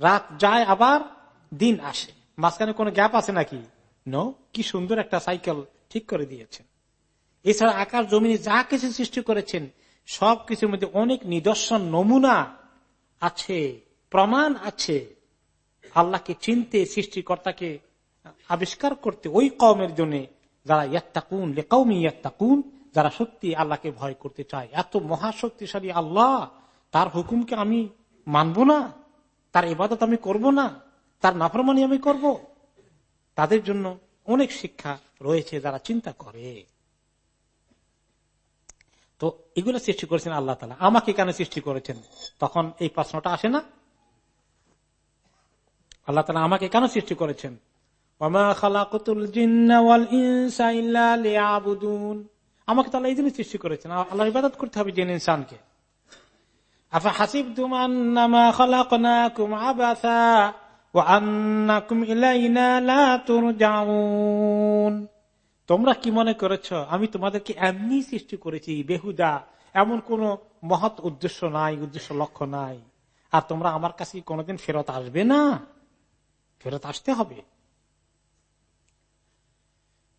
রাত যায় আবার দিন আসে। মাঝখানে কোনো গ্যাপ আছে নাকি? নো কি সুন্দর একটা সাইকেল ঠিক করে দিয়েছেন। এছাড়া আকাশ, জমিনে যা কিছু সৃষ্টি করেছেন, সব কিছুর মধ্যে অনেক নিদর্শন, নমুনা আছে, প্রমাণ আছে। আল্লাহকে চিনতে, সৃষ্টিকর্তাকে আবিষ্কার করতে ওই কমের জন্য যারা ইয়াত্তাকুন লেকাউমি ইয়াত্তাকুন, যারা সত্যি আল্লাহকে ভয় করতে চায়। এত মহাশক্তিশালী আল্লাহ তার হুকুমকে আমি মানব না, তার ইবাদত আমি করব না, তার নাফরমানি আমি করব। তাদের জন্য অনেক শিক্ষা রয়েছে যারা চিন্তা করে। তো এগুলো সৃষ্টি করেছেন আল্লাহ তালা আমাকে কেন সৃষ্টি করেছেন? তখন এই প্রশ্নটা আসে না। আল্লাহ তালা আমাকে কেন সৃষ্টি করেছেন? আমাকে তাহলে এই জন্য সৃষ্টি করেছেন। আল্লাহ ইবাদত করতে হবে জেন ইনসানকে। আবাসা তোমরা কি মনে করেছ? আমি তোমাদেরকে এমনি সৃষ্টি করেছি, বেহুদা। এমন কোন মহৎ উদ্দেশ্য নাই, উদ্দেশ্য লক্ষ্য নাই। আর তোমরা আমার কাছে কোনোদিন ফেরত আসবে না? ফেরত আসতে হবে।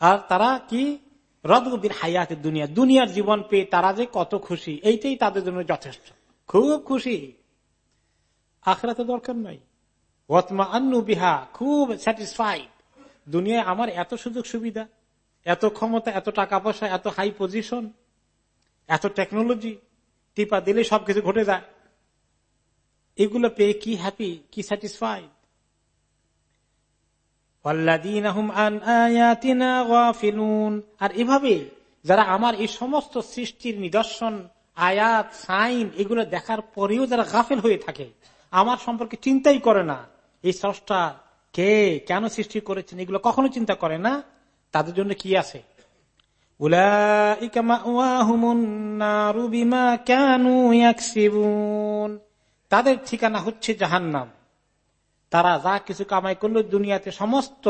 আর তারা কি? রদগুবির হায়াতে দুনিয়া। দুনিয়ার জীবন পেয়ে তারা যে কত খুশি, এইটাই তাদের জন্য যথেষ্ট। খুব খুশি। আখেরাতে দরকার নাই। ওয়াতমা আন্নু বিহা, খুব স্যাটিসফাইড দুনিয়ায় আমার এত সুযোগ সুবিধা, এত ক্ষমতা, এত টাকা পয়সা, এত হাই পজিশন এত টেকনোলজি টিপা দিলে সবকিছু ঘটে যায়। এগুলো পেয়ে কি হ্যাপি কি স্যাটিসফাইড আর এভাবে যারা আমার এই সমস্ত সৃষ্টির নিদর্শন, আয়াত, সাইন এগুলো দেখার পরেও যারা গাফেল হয়ে থাকে, আমার সম্পর্কে চিন্তাই করে না। এই স্রষ্টা কে, কেন সৃষ্টি করেছেন এগুলো কখনো চিন্তা করে না? তাদের জন্য কি আছে? তাদের ঠিকানা হচ্ছে জাহান্নাম। তারা যা কিছু কামাই করল, দুনিয়াতে সমস্ত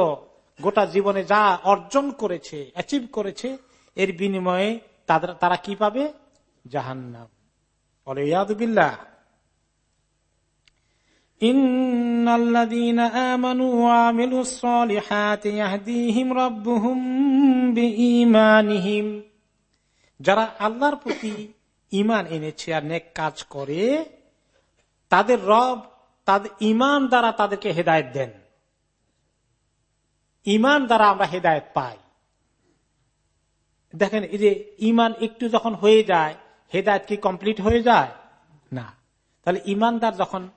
গোটা জীবনে যা অর্জন করেছে অ্যাচিভ করেছে, এর বিনিময়ে তাদের তারা কি পাবে? জাহান্নাম। বলে ইয়াদুবিল্লাহ যারা আল্লাহর প্রতি ইমান এনেছে আর নেক কাজ করে, তাদের রব তাদের ইমান দ্বারা তাদেরকে হেদায়ত দেন। ইমান দ্বারা আমরা হেদায়ত পাই। দেখেন, এই যে ইমান একটু যখন হয়ে যায়, হেদায়ত কি কমপ্লিট হয়ে যায়? না। তাহলে ইমানদার যখন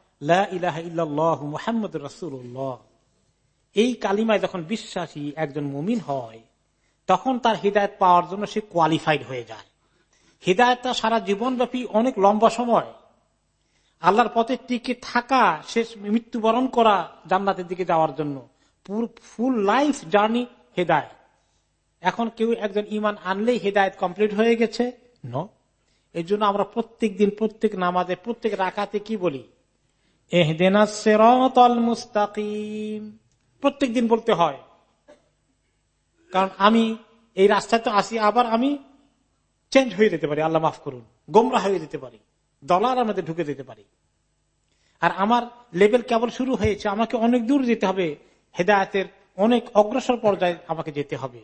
মুহাম্মদ রসুল্লাহ এই কালিমায় যখন বিশ্বাসী একজন মুমিন হয়, তখন তার হৃদায়ত পাওয়ার জন্য সে কোয়ালিফাইড হয়ে যায়। হৃদায়তটা সারা জীবনব্যাপী অনেক লম্বা সময়। আল্লাহর পথে টিকে থাকা শেষ মৃত্যুবরণ করা জান্নাতের দিকে যাওয়ার জন্য। ফুল লাইফ জার্নি হেদায় এখন কেউ একজন ইমান আনলেই হেদায়ত কমপ্লিট হয়ে গেছে? ন এই জন্য আমরা প্রত্যেক দিন, প্রত্যেক নামাজে, প্রত্যেক রাখাতে কি বলি? মুস্তাকিম। প্রত্যেক দিন বলতে হয়। কারণ আমি এই রাস্তায় তো আসি, আবার আমি চেঞ্জ হয়ে যেতে পারি, আল্লাহ মাফ করুন গোমরা হয়ে যেতে পারি। দলার আমাদের ঢুকে যেতে পারি। আর আমার লেভেল কেবল শুরু হয়েছে, আমাকে অনেক দূর যেতে হবে। হেদায়তের অনেক অগ্রসর পর্যায়ে আমাকে যেতে হবে।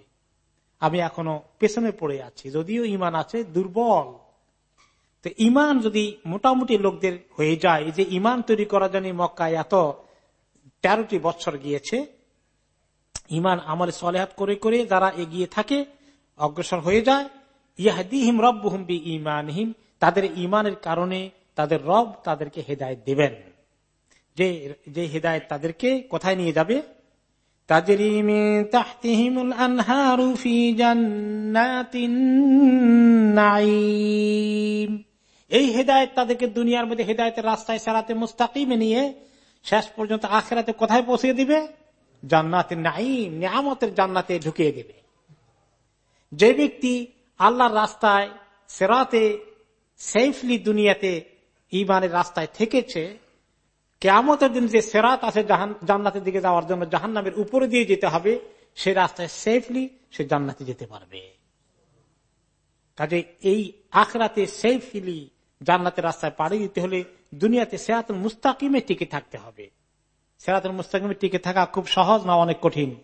আমি এখনও পেছনে পড়ে আছি, যদিও ইমান আছে, দুর্বল। তো ইমান যদি মোটামুটি লোকদের হয়ে যায় যে ইমান তৈরি করার জন্য মক্কায় এত তেরোটি বছর গিয়েছে ইমান আমলে সলেহাত করে করে যারা এগিয়ে থাকে, অগ্রসর হয়ে যায়, ইয়াহদিহিম রব্বহুম বি ইমানহিম তাদের ইমানের কারণে তাদের রব তাদেরকে হেদায়ত দেবেন। যে যে হেদায়ত তাদেরকে কোথায় নিয়ে যাবে? তাদের এই হেদায়ত তাদেরকে দুনিয়ার মধ্যে হেদায়তের রাস্তায়, সারাতে মুস্তাকিমে নিয়ে শেষ পর্যন্ত আখেরাতে কোথায় পৌঁছে দিবে? জান্নাতে নাইম নিয়ামতের জান্নাতে ঢুকিয়ে দেবে। যে ব্যক্তি আল্লাহর রাস্তায়, সেরাতে সেফলি দুনিয়াতে ইমানের রাস্তায় থেকেছে কেমতের দিন যে সেরাত আছে জান্নাতের দিকে যাওয়ার জন্য জাহান নামের উপরে দিয়ে যেতে হবে, সে রাস্তায় সেফলি সে জান্নাতে যেতে পারবে। কাজে এই আখরাতে সেফলি জান্নাতের রাস্তায় পাড়ি দিতে হলে দুনিয়াতে সেরাতুল মুস্তাকিমে টিকে থাকতে হবে। সেরাতুল মুস্তাকিমে টিকে থাকা খুব সহজ না অনেক কঠিন?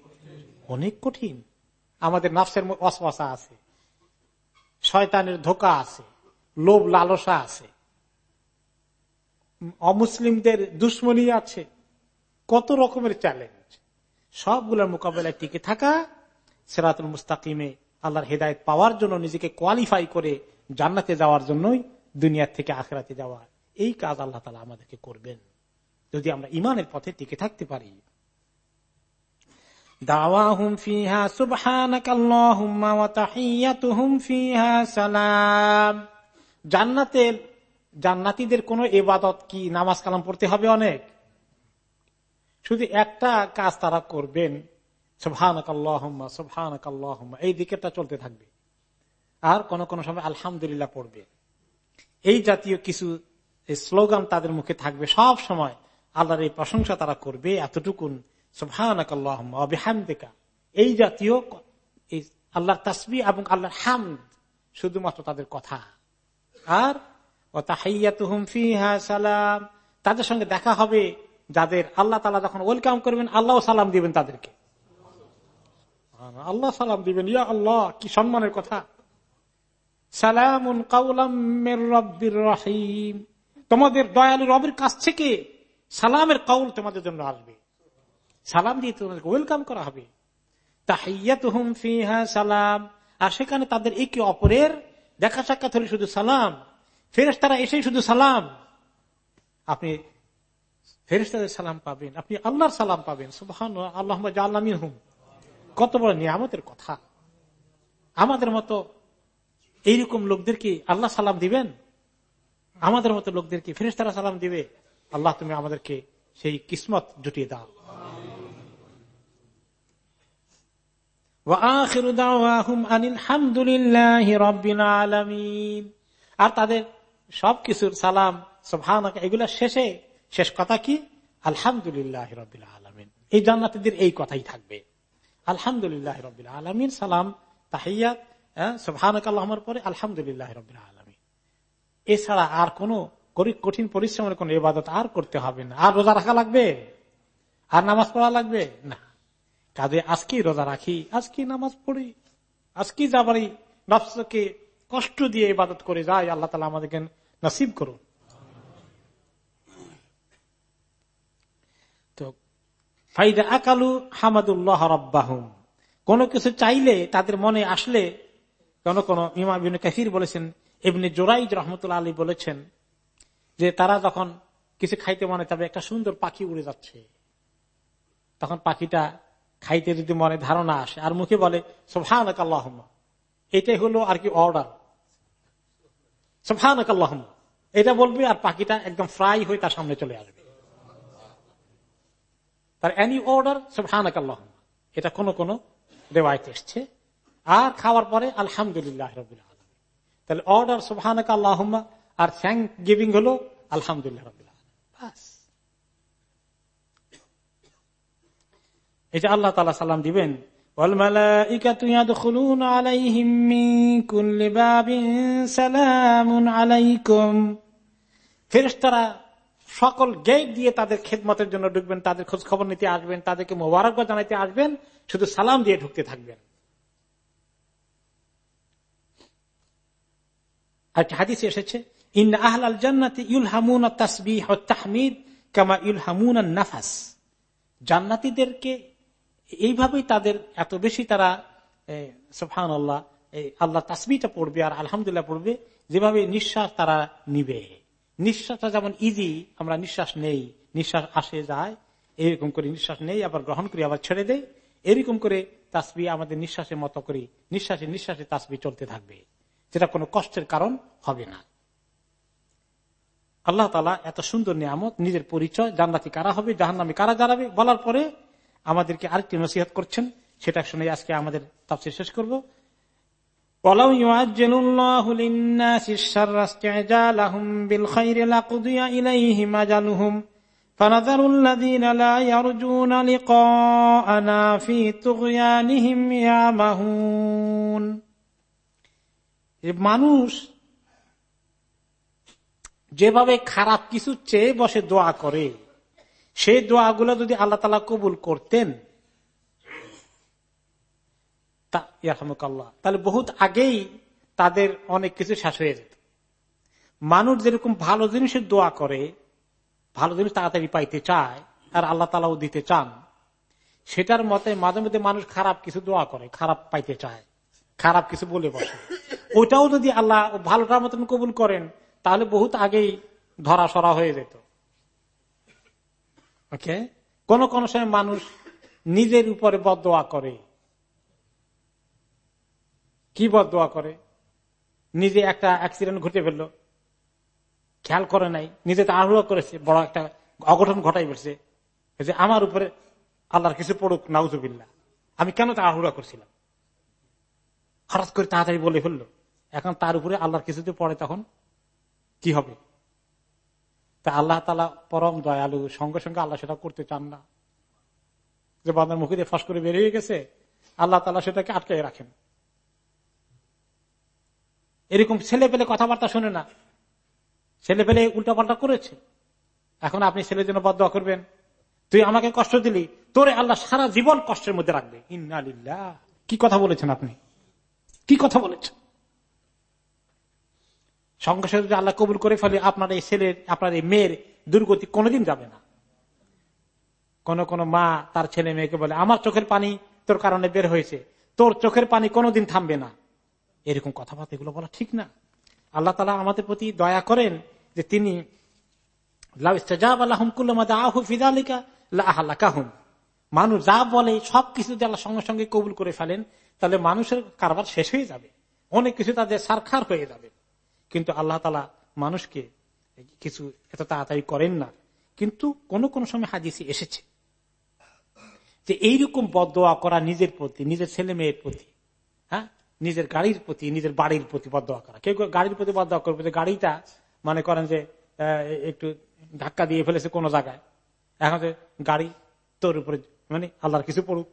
অনেক কঠিন। আমাদের নাফসের অসবাসা আছে। শয়তানের ধোকা আছে। লোভ লালসা আছে। অমুসলিমদের দুশ্মনী আছে। কত রকমের চ্যালেঞ্জ সবগুলোর মোকাবেলায় টিকে থাকা, সেরাতুল মুস্তাকিমে আল্লাহর হেদায়ত পাওয়ার জন্য নিজেকে কোয়ালিফাই করে জান্নাতে যাওয়ার জন্যই দুনিয়ার থেকে আখেরাতে যাওয়া। এই কাজ আল্লাহ তালা আমাদেরকে করবেন। যদি আমরা ইমানের পথে টিকে থাকতে পারি। দাওয়াহুম ফিহা সুবহানাকাল্লাহুম্মা ওয়া তাহিয়াতুহুম ফিহা সালাম। জান্নাতের জান্নাতীদের কোন এবাদত কি নামাজ কালাম পড়তে হবে অনেক? শুধু একটা কাজ তারা করবেন, সুবহানাকাল্লাহুম্মা সুবহানাকাল্লাহুম্মা, এই দিকেটা চলতে থাকবে। আর কোন কোন সময় আলহামদুলিল্লাহ পড়বে। এই জাতীয় কিছু স্লোগান তাদের মুখে থাকবে। সব সময় আল্লাহর এই প্রশংসা তারা করবে এতটুকুন সুবহানাকাল্লাহা এই জাতীয় আল্লাহর তাসবি এবং আল্লাহর হামদ শুধুমাত্র তাদের কথা। আর সালাম। তাদের সঙ্গে দেখা হবে যাদের আল্লাহ তালা যখন ওয়েলকাম করবেন আল্লাহ সালাম দিবেন তাদেরকে। আল্লাহ সালাম দিবেন, ইয়া আল্লাহ, কি সম্মানের কথা। রহিম। তোমাদের দয়ালু রবের কাছ থেকে সালামের কাউল তোমাদের জন্য আসবে। সালাম দিয়ে তোমাদেরকে ওয়েলকাম করা হবে। ফিহা সালাম। আর সেখানে তাদের একে অপরের দেখা সাক্ষাৎ হলে শুধু সালাম। ফেরেস তারা এসেই শুধু সালাম। আপনি ফেরেস্তাদের সালাম পাবেন, আপনি আল্লাহর সালাম পাবেন। আল্লাহ আল্লামিন হুম কত বড় নিয়ামতের কথা। আমাদের মতো এইরকম লোকদেরকে আল্লাহ সালাম দিবেন? আমাদের মতো লোকদেরকে ফেরেস্তারা সালাম দিবে? আল্লাহ তুমি আমাদেরকে সেই কিসমত জুটিয়ে দাও। আর তাদের সবকিছুর সালাম সোভান এগুলা শেষে, শেষ কথা কি? আলহামদুলিল্লাহ রবিল আলমিন। এই জান্নাতিদের এই কথাই থাকবে। আলহামদুলিল্লাহ রবিল আলমিন, সালাম তাহিয়াত সোভানক আল্লাহর পরে আলহামদুলিল্লাহ রবিল আলমিন। এছাড়া আর কোন কঠিন পরিশ্রমের কোন ইবাদত আর করতে হবে না। আর রোজা রাখা লাগবে? আর নামাজ পড়া লাগবে? না। কাজে আজকেই রোজা রাখি আজকে নামাজ পড়ি আজকে যাবারই নফসকে কষ্ট দিয়ে ইবাদত করে যাই, আল্লাহ তালা আমাদেরকে নসিব করুন। তো, ফাইদা আকালু হামাদুল্লাহ রব্বাহুম। কোন কিছু চাইলে তাদের মনে আসলে কোন কোন ইমা বিন কাসির বলেছেন এমনি জোরাইজ রহমতুল্লা আলী বলেছেন যে তারা যখন কিছু খাইতে মনে তবে একটা সুন্দর পাখি উড়ে যাচ্ছে। তখন পাখিটা খাইতে যদি মনে ধারণা আসে, আর মুখে বলে সোফান এটাই হলো আর কি অর্ডার সোফান এটা বলবে আর পাখিটা একদম ফ্রাই হয়ে তার সামনে চলে আসবে। তার এনি অর্ডার সোফান এটা কোন কোন রেওয়ায়ত এসছে। আর খাওয়ার পরে, আলহামদুলিল্লাহ রবিল তাহলে অর্ডার সোফান আল্লাহ আর থ্যাংক গিভিং হলো, আলহামদুলিল্লাহ রবিল বাস এটা আল্লাহ তালা সালাম দিবেন ফেরেস্তারা সকল গেট দিয়ে তাদের খেদমতের জন্য ঢুকবেন, তাদের খোঁজ খবর নিতে আসবেন, তাদেরকে মোবারকবাদ জানাইতে আসবেন, শুধু সালাম দিয়ে ঢুকতে থাকবেন। একটা হাদিস এসেছে, ইন আহল আল জান্নাতি ইউল হামুন তাসবিহ তাহমিদ কামা ইউল হামুন নাফাস। জান্নাতিদেরকে এইভাবেই তাদের এত বেশি তারা সুফান আল্লাহ আল্লাহ তাসবিটা পড়বে আর আলহামদুলিল্লাহ পড়বে, যেভাবে নিঃশ্বাস তারা নিবে। নিঃশ্বাসটা যেমন ইজি আমরা নিঃশ্বাস নেই, নিঃশ্বাস আসে, যায়, এরকম করে নিঃশ্বাস নেই, আবার গ্রহণ করি, আবার ছেড়ে দেয় এরকম করে তাসবি আমাদের নিঃশ্বাসের মতো করি, নিঃশ্বাসে নিঃশ্বাসে তাসবি চলতে থাকবে, যেটা কোনো কষ্টের কারণ হবে না। আল্লাহ তালা এত সুন্দর নিয়ামত, নিজের পরিচয়, জান্নাতি কারা হবে জাহান নামে কারা জানাবে বলার পরে আমাদেরকে আরেকটি নসিহত করছেন, সেটা শুনে আজকে আমাদের তাপসে শেষ করব। মানুষ যেভাবে খারাপ কিছু চেয়ে বসে দোয়া করে সেই দোয়াগুলো যদি আল্লাহ তালা কবুল করতেন তাহলে বহুত আগেই তাদের অনেক কিছু শেষ হয়ে যেত। মানুষ যেরকম ভালো জিনিসের দোয়া করে, ভালো জিনিস তাড়াতাড়ি পাইতে চায়, আর আল্লাহ তালাও দিতে চান, সেটার মতে মাঝে মধ্যে মানুষ খারাপ কিছু দোয়া করে, খারাপ পাইতে চায়, খারাপ কিছু বলে বসে। ওটাও যদি আল্লাহ ভালোটার মতন কবুল করেন, তাহলে বহুত আগেই ধরা সরা হয়ে যেত। ওকে? কোন কোন সময় মানুষ নিজের উপরে বদোয়া করে। কি বদোয়া করে? নিজে একটা অ্যাক্সিডেন্ট ঘটে ফেলল। খেয়াল করে নাই। নিজে তাড়াহুড়া করেছে, বড় একটা অঘটন ঘটাই ফেলছে। যে আমার উপরে আল্লাহর কিছু পড়ুক নাউজুবিল্লা আমি কেন তাড়াহুড়া করছিলাম? হঠাৎ করে তাড়াতাড়ি বলে ফেলল। এখন তার উপরে আল্লাহর কিছু পড়ে তখন কি হবে? তা আল্লাহ তালা পরম দয়ালু, সঙ্গে সঙ্গে আল্লাহ সেটা করতে চান না। যে বান্দার মুখে দিয়ে ফস করে বেরিয়ে গেছে, আল্লাহ তালা সেটাকে আটকে রাখেন। এরকম ছেলে পেলে কথাবার্তা শোনে না। ছেলে পেলে উল্টাপাল্টা করেছে। এখন আপনি ছেলের জন্য বদয়া করবেন। তুই আমাকে কষ্ট দিলি, তোরে আল্লাহ সারা জীবন কষ্টের মধ্যে রাখবে। ইন্নালিল্লাহ কি কথা বলেছেন আপনি? কি কথা বলেছেন? সঙ্গে সঙ্গে যদি আল্লাহ কবুল করে ফেলে, আপনার এই ছেলের আপনার এই মেয়ের দুর্গতি কোনোদিন যাবে না। কোন কোন মা তার ছেলে মেয়েকে বলে, আমার চোখের পানি তোর কারণে বের হয়েছে। তোর চোখের পানি কোনোদিন থামবে না। এরকম কথাবার্তা এগুলো বলা ঠিক না। আল্লাহ তালা আমাদের প্রতি দয়া করেন যে তিনি মানুষ যা বলে সবকিছু আল্লাহ সঙ্গে সঙ্গে কবুল করে ফেলেন, তাহলে মানুষের কারবার শেষ হয়ে যাবে। অনেক কিছু তাদের সারখার হয়ে যাবে। কিন্তু আল্লাহ তালা মানুষকে কিছু এত তাড়াতাড়ি করেন না। কিন্তু কোন কোন সময় হাদিসে এসেছে যে এইরকম বদোয়া করা নিজের প্রতি, নিজের ছেলে মেয়ের প্রতি হ্যাঁ? নিজের গাড়ির প্রতি, নিজের বাড়ির প্রতি বদোয়া করা। কেউ গাড়ির প্রতি বদোয়া করবে যে গাড়িটা মনে করেন যে একটু ধাক্কা দিয়ে ফেলেছে কোন জায়গায়। এখন যে গাড়ি তোর উপরে মানে আল্লাহর কিছু পড়ুক।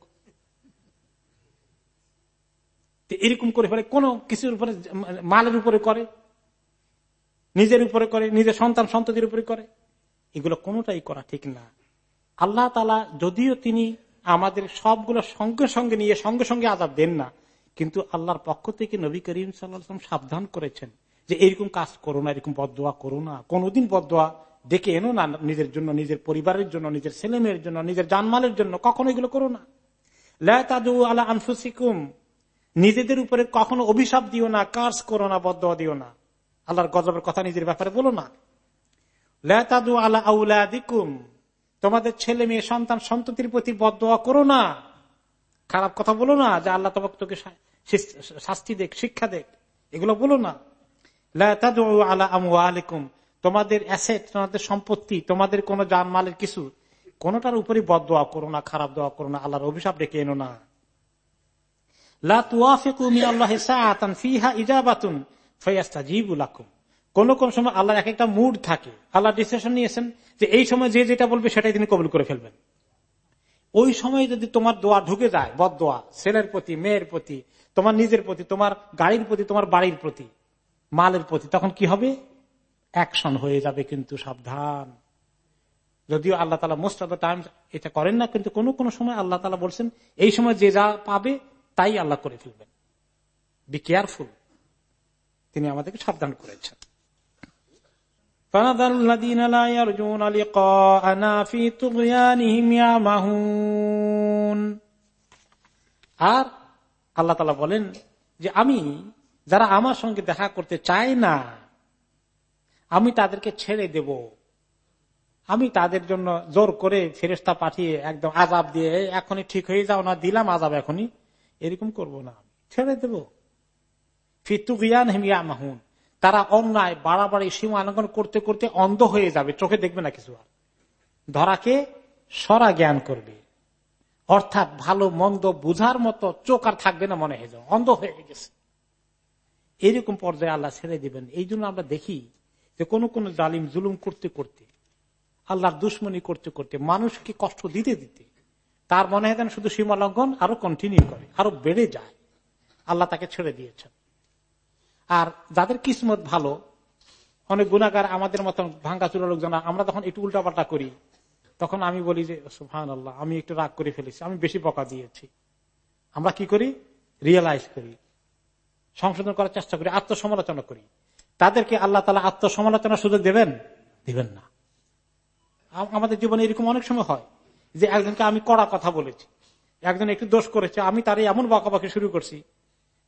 এরকম করে ফেলে, কোনো কিছুর উপরে, মালের উপরে করে। নিজের উপরে করে, নিজের সন্তান সন্ততির উপরে করে। এগুলো কোনোটাই করা ঠিক না। আল্লাহ তালা যদিও তিনি আমাদের সবগুলো সঙ্গে সঙ্গে নিয়ে সঙ্গে সঙ্গে আজাদ দেন না, কিন্তু আল্লাহর পক্ষ থেকে নবী করিম সাল্লাম সাবধান করেছেন যে এরকম কাজ করো না, এরকম বদোয়া করো না। কোনোদিন বদোয়া ডেকে এনো না নিজের জন্য, নিজের পরিবারের জন্য, নিজের ছেলে মেয়ের জন্য, নিজের জানমালের জন্য, কখনো এগুলো করো না। লাদু আলা আনফুসিকুম, নিজেদের উপরে কখনো অভিশাপ দিও না, কাজ করো না বদোয়া দিও না। আল্লাহর গজবের কথা নিজের ব্যাপারে বলো না। লাদু আলা আউলাদিকুম। তোমাদের ছেলে মেয়ে, সন্তান, সন্ততির প্রতি বদোয়া করো না। খারাপ কথা বলো না যে আল্লাহ তোমাকে তোকে শাস্তি দেখ, শিক্ষা দেখ। এগুলো বলো না। আলা আলিকুম তোমাদের অ্যাসেট, তোমাদের সম্পত্তি, তোমাদের কোন মালের কিছু, কোনটার উপরে বদ করো না, খারাপ দোয়া করো না, আল্লাহর অভিশাপ ডেকে এনো না। কোন কোন সময় আল্লাহর এক একটা মুড থাকে। আল্লাহ ডিসিশন নিয়েছেন যে এই সময় যে যেটা বলবে সেটাই তিনি কবুল করে ফেলবেন। ওই সময় যদি তোমার দোয়া ঢুকে যায় বদ দোয়া ছেলের প্রতি, মেয়ের প্রতি, তোমার নিজের প্রতি, তোমার গাড়ির প্রতি, তোমার বাড়ির প্রতি, মালের প্রতি, তখন কি হবে? অ্যাকশন হয়ে যাবে কিন্তু সাবধান। যদিও আল্লাহ তালা মোস্ট অফ দ্য টাইম এটা করেন না, কিন্তু কোন কোন সময় আল্লাহ তালা বলছেন, এই সময় যে যা পাবে, তাই আল্লাহ করে ফেলবেন। বি কেয়ারফুল তিনি আমাদেরকে সাবধান করেছেন। আর আল্লাহ তালা বলেন যে আমি যারা আমার সঙ্গে দেখা করতে চায় না, আমি তাদেরকে ছেড়ে দেব। আমি তাদের জন্য জোর করে ফেরেস্তা পাঠিয়ে একদম আজাব দিয়ে এখনই ঠিক হয়ে যাও না, দিলাম আজাব এখনই, এরকম করব না ছেড়ে দেব। ফিতুগিয়ান তারা অন্যায়, বাড়াবাড়ি, সীমা লঙ্ঘন করতে করতে অন্ধ হয়ে যাবে। চোখে দেখবে না কিছু আর। ধরাকে সরা জ্ঞান করবে। অর্থাৎ ভালো, মন্দ বুঝার মতো চোখ আর থাকবে না মনে হয়ে অন্ধ হয়ে গেছে। এরকম পর্যায়ে আল্লাহ ছেড়ে দিবেন। এই জন্য আমরা দেখি যে কোন কোন জালিম জুলুম করতে করতে, আল্লাহর দুশ্মনী করতে করতে, মানুষকে কষ্ট দিতে দিতে, তার মনে হয় শুধু সীমা লঙ্ঘন আরও কন্টিনিউ করে, আরও বেড়ে যায়। আল্লাহ তাকে ছেড়ে দিয়েছেন। আর যাদের কিসমত ভালো, অনেক গুণাগার আমাদের মতন ভাঙ্গা চুরা লোকজন, আমরা তখন একটু উল্টাপাল্টা করি। তখন আমি বলি যে সুহান আল্লাহ আমি একটু রাগ করে ফেলেছি, আমি বেশি বকা দিয়েছি। আমরা কি করি? রিয়েলাইজ করি। সংশোধন করার চেষ্টা করি, আত্মসমালোচনা করি। তাদেরকে আল্লাহ তালা আত্মসমালোচনার সুযোগ দেবেন? দিবেন না। আমাদের জীবনে এরকম অনেক সময় হয় যে একজনকে আমি কড়া কথা বলেছি, একজন একটু দোষ করেছে, আমি তার এমন বকাবাকি শুরু করছি,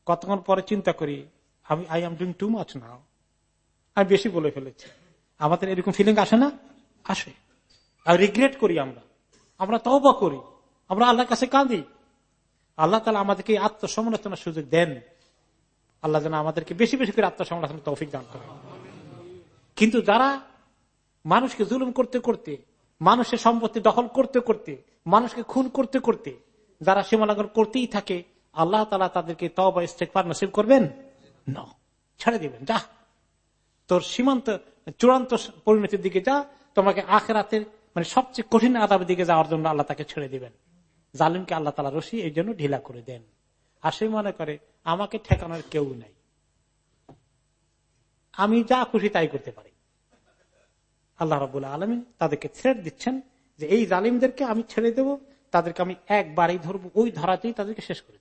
কতক্ষণ পরে চিন্তা করি আমি I am doing too much now আমি বেশি বলে ফেলেছি। আমাদের এরকম ফিলিং আসে না? আসে। আর রিগ্রেট করি আমরা। আমরা তওবা করি। আমরা আল্লাহর কাছে কাঁদি। আল্লাহ তালা আমাদেরকে আত্মসমালোচনার সুযোগ দেন। আল্লাহ যেন আমাদেরকে বেশি বেশি করে আত্মসমালোচনা তৌফিক দান করে কিন্তু যারা মানুষকে জুলুম করতে করতে, মানুষের সম্পত্তি দখল করতে করতে, মানুষকে খুন করতে করতে, যারা সীমালঙ্ঘন করতেই থাকে, আল্লাহ তালা তাদেরকে তবা ইস্তেকবার নসিব করবেন? ন ছেড়ে দিবেন, যা। তোর সীমান্ত, চূড়ান্ত পরিণতির দিকে যা। তোমাকে আখেরাতের মানে সবচেয়ে কঠিন আদাবের দিকে যাওয়ার জন্য আল্লাহ তাকে ছেড়ে দিবেন। জালিমকে আল্লাহ তালা রশি এই জন্য ঢিলা করে দেন। আর সে মনে করে, আমাকে ঠেকানোর কেউ নাই। আমি যা খুশি তাই করতে পারি। আল্লাহ রবুল্লা আলমিন তাদেরকে থ্রেট দিচ্ছেন যে এই জালিমদেরকে আমি ছেড়ে দেব, তাদেরকে আমি একবারই ধরবো। ওই ধরাতেই তাদেরকে শেষ করে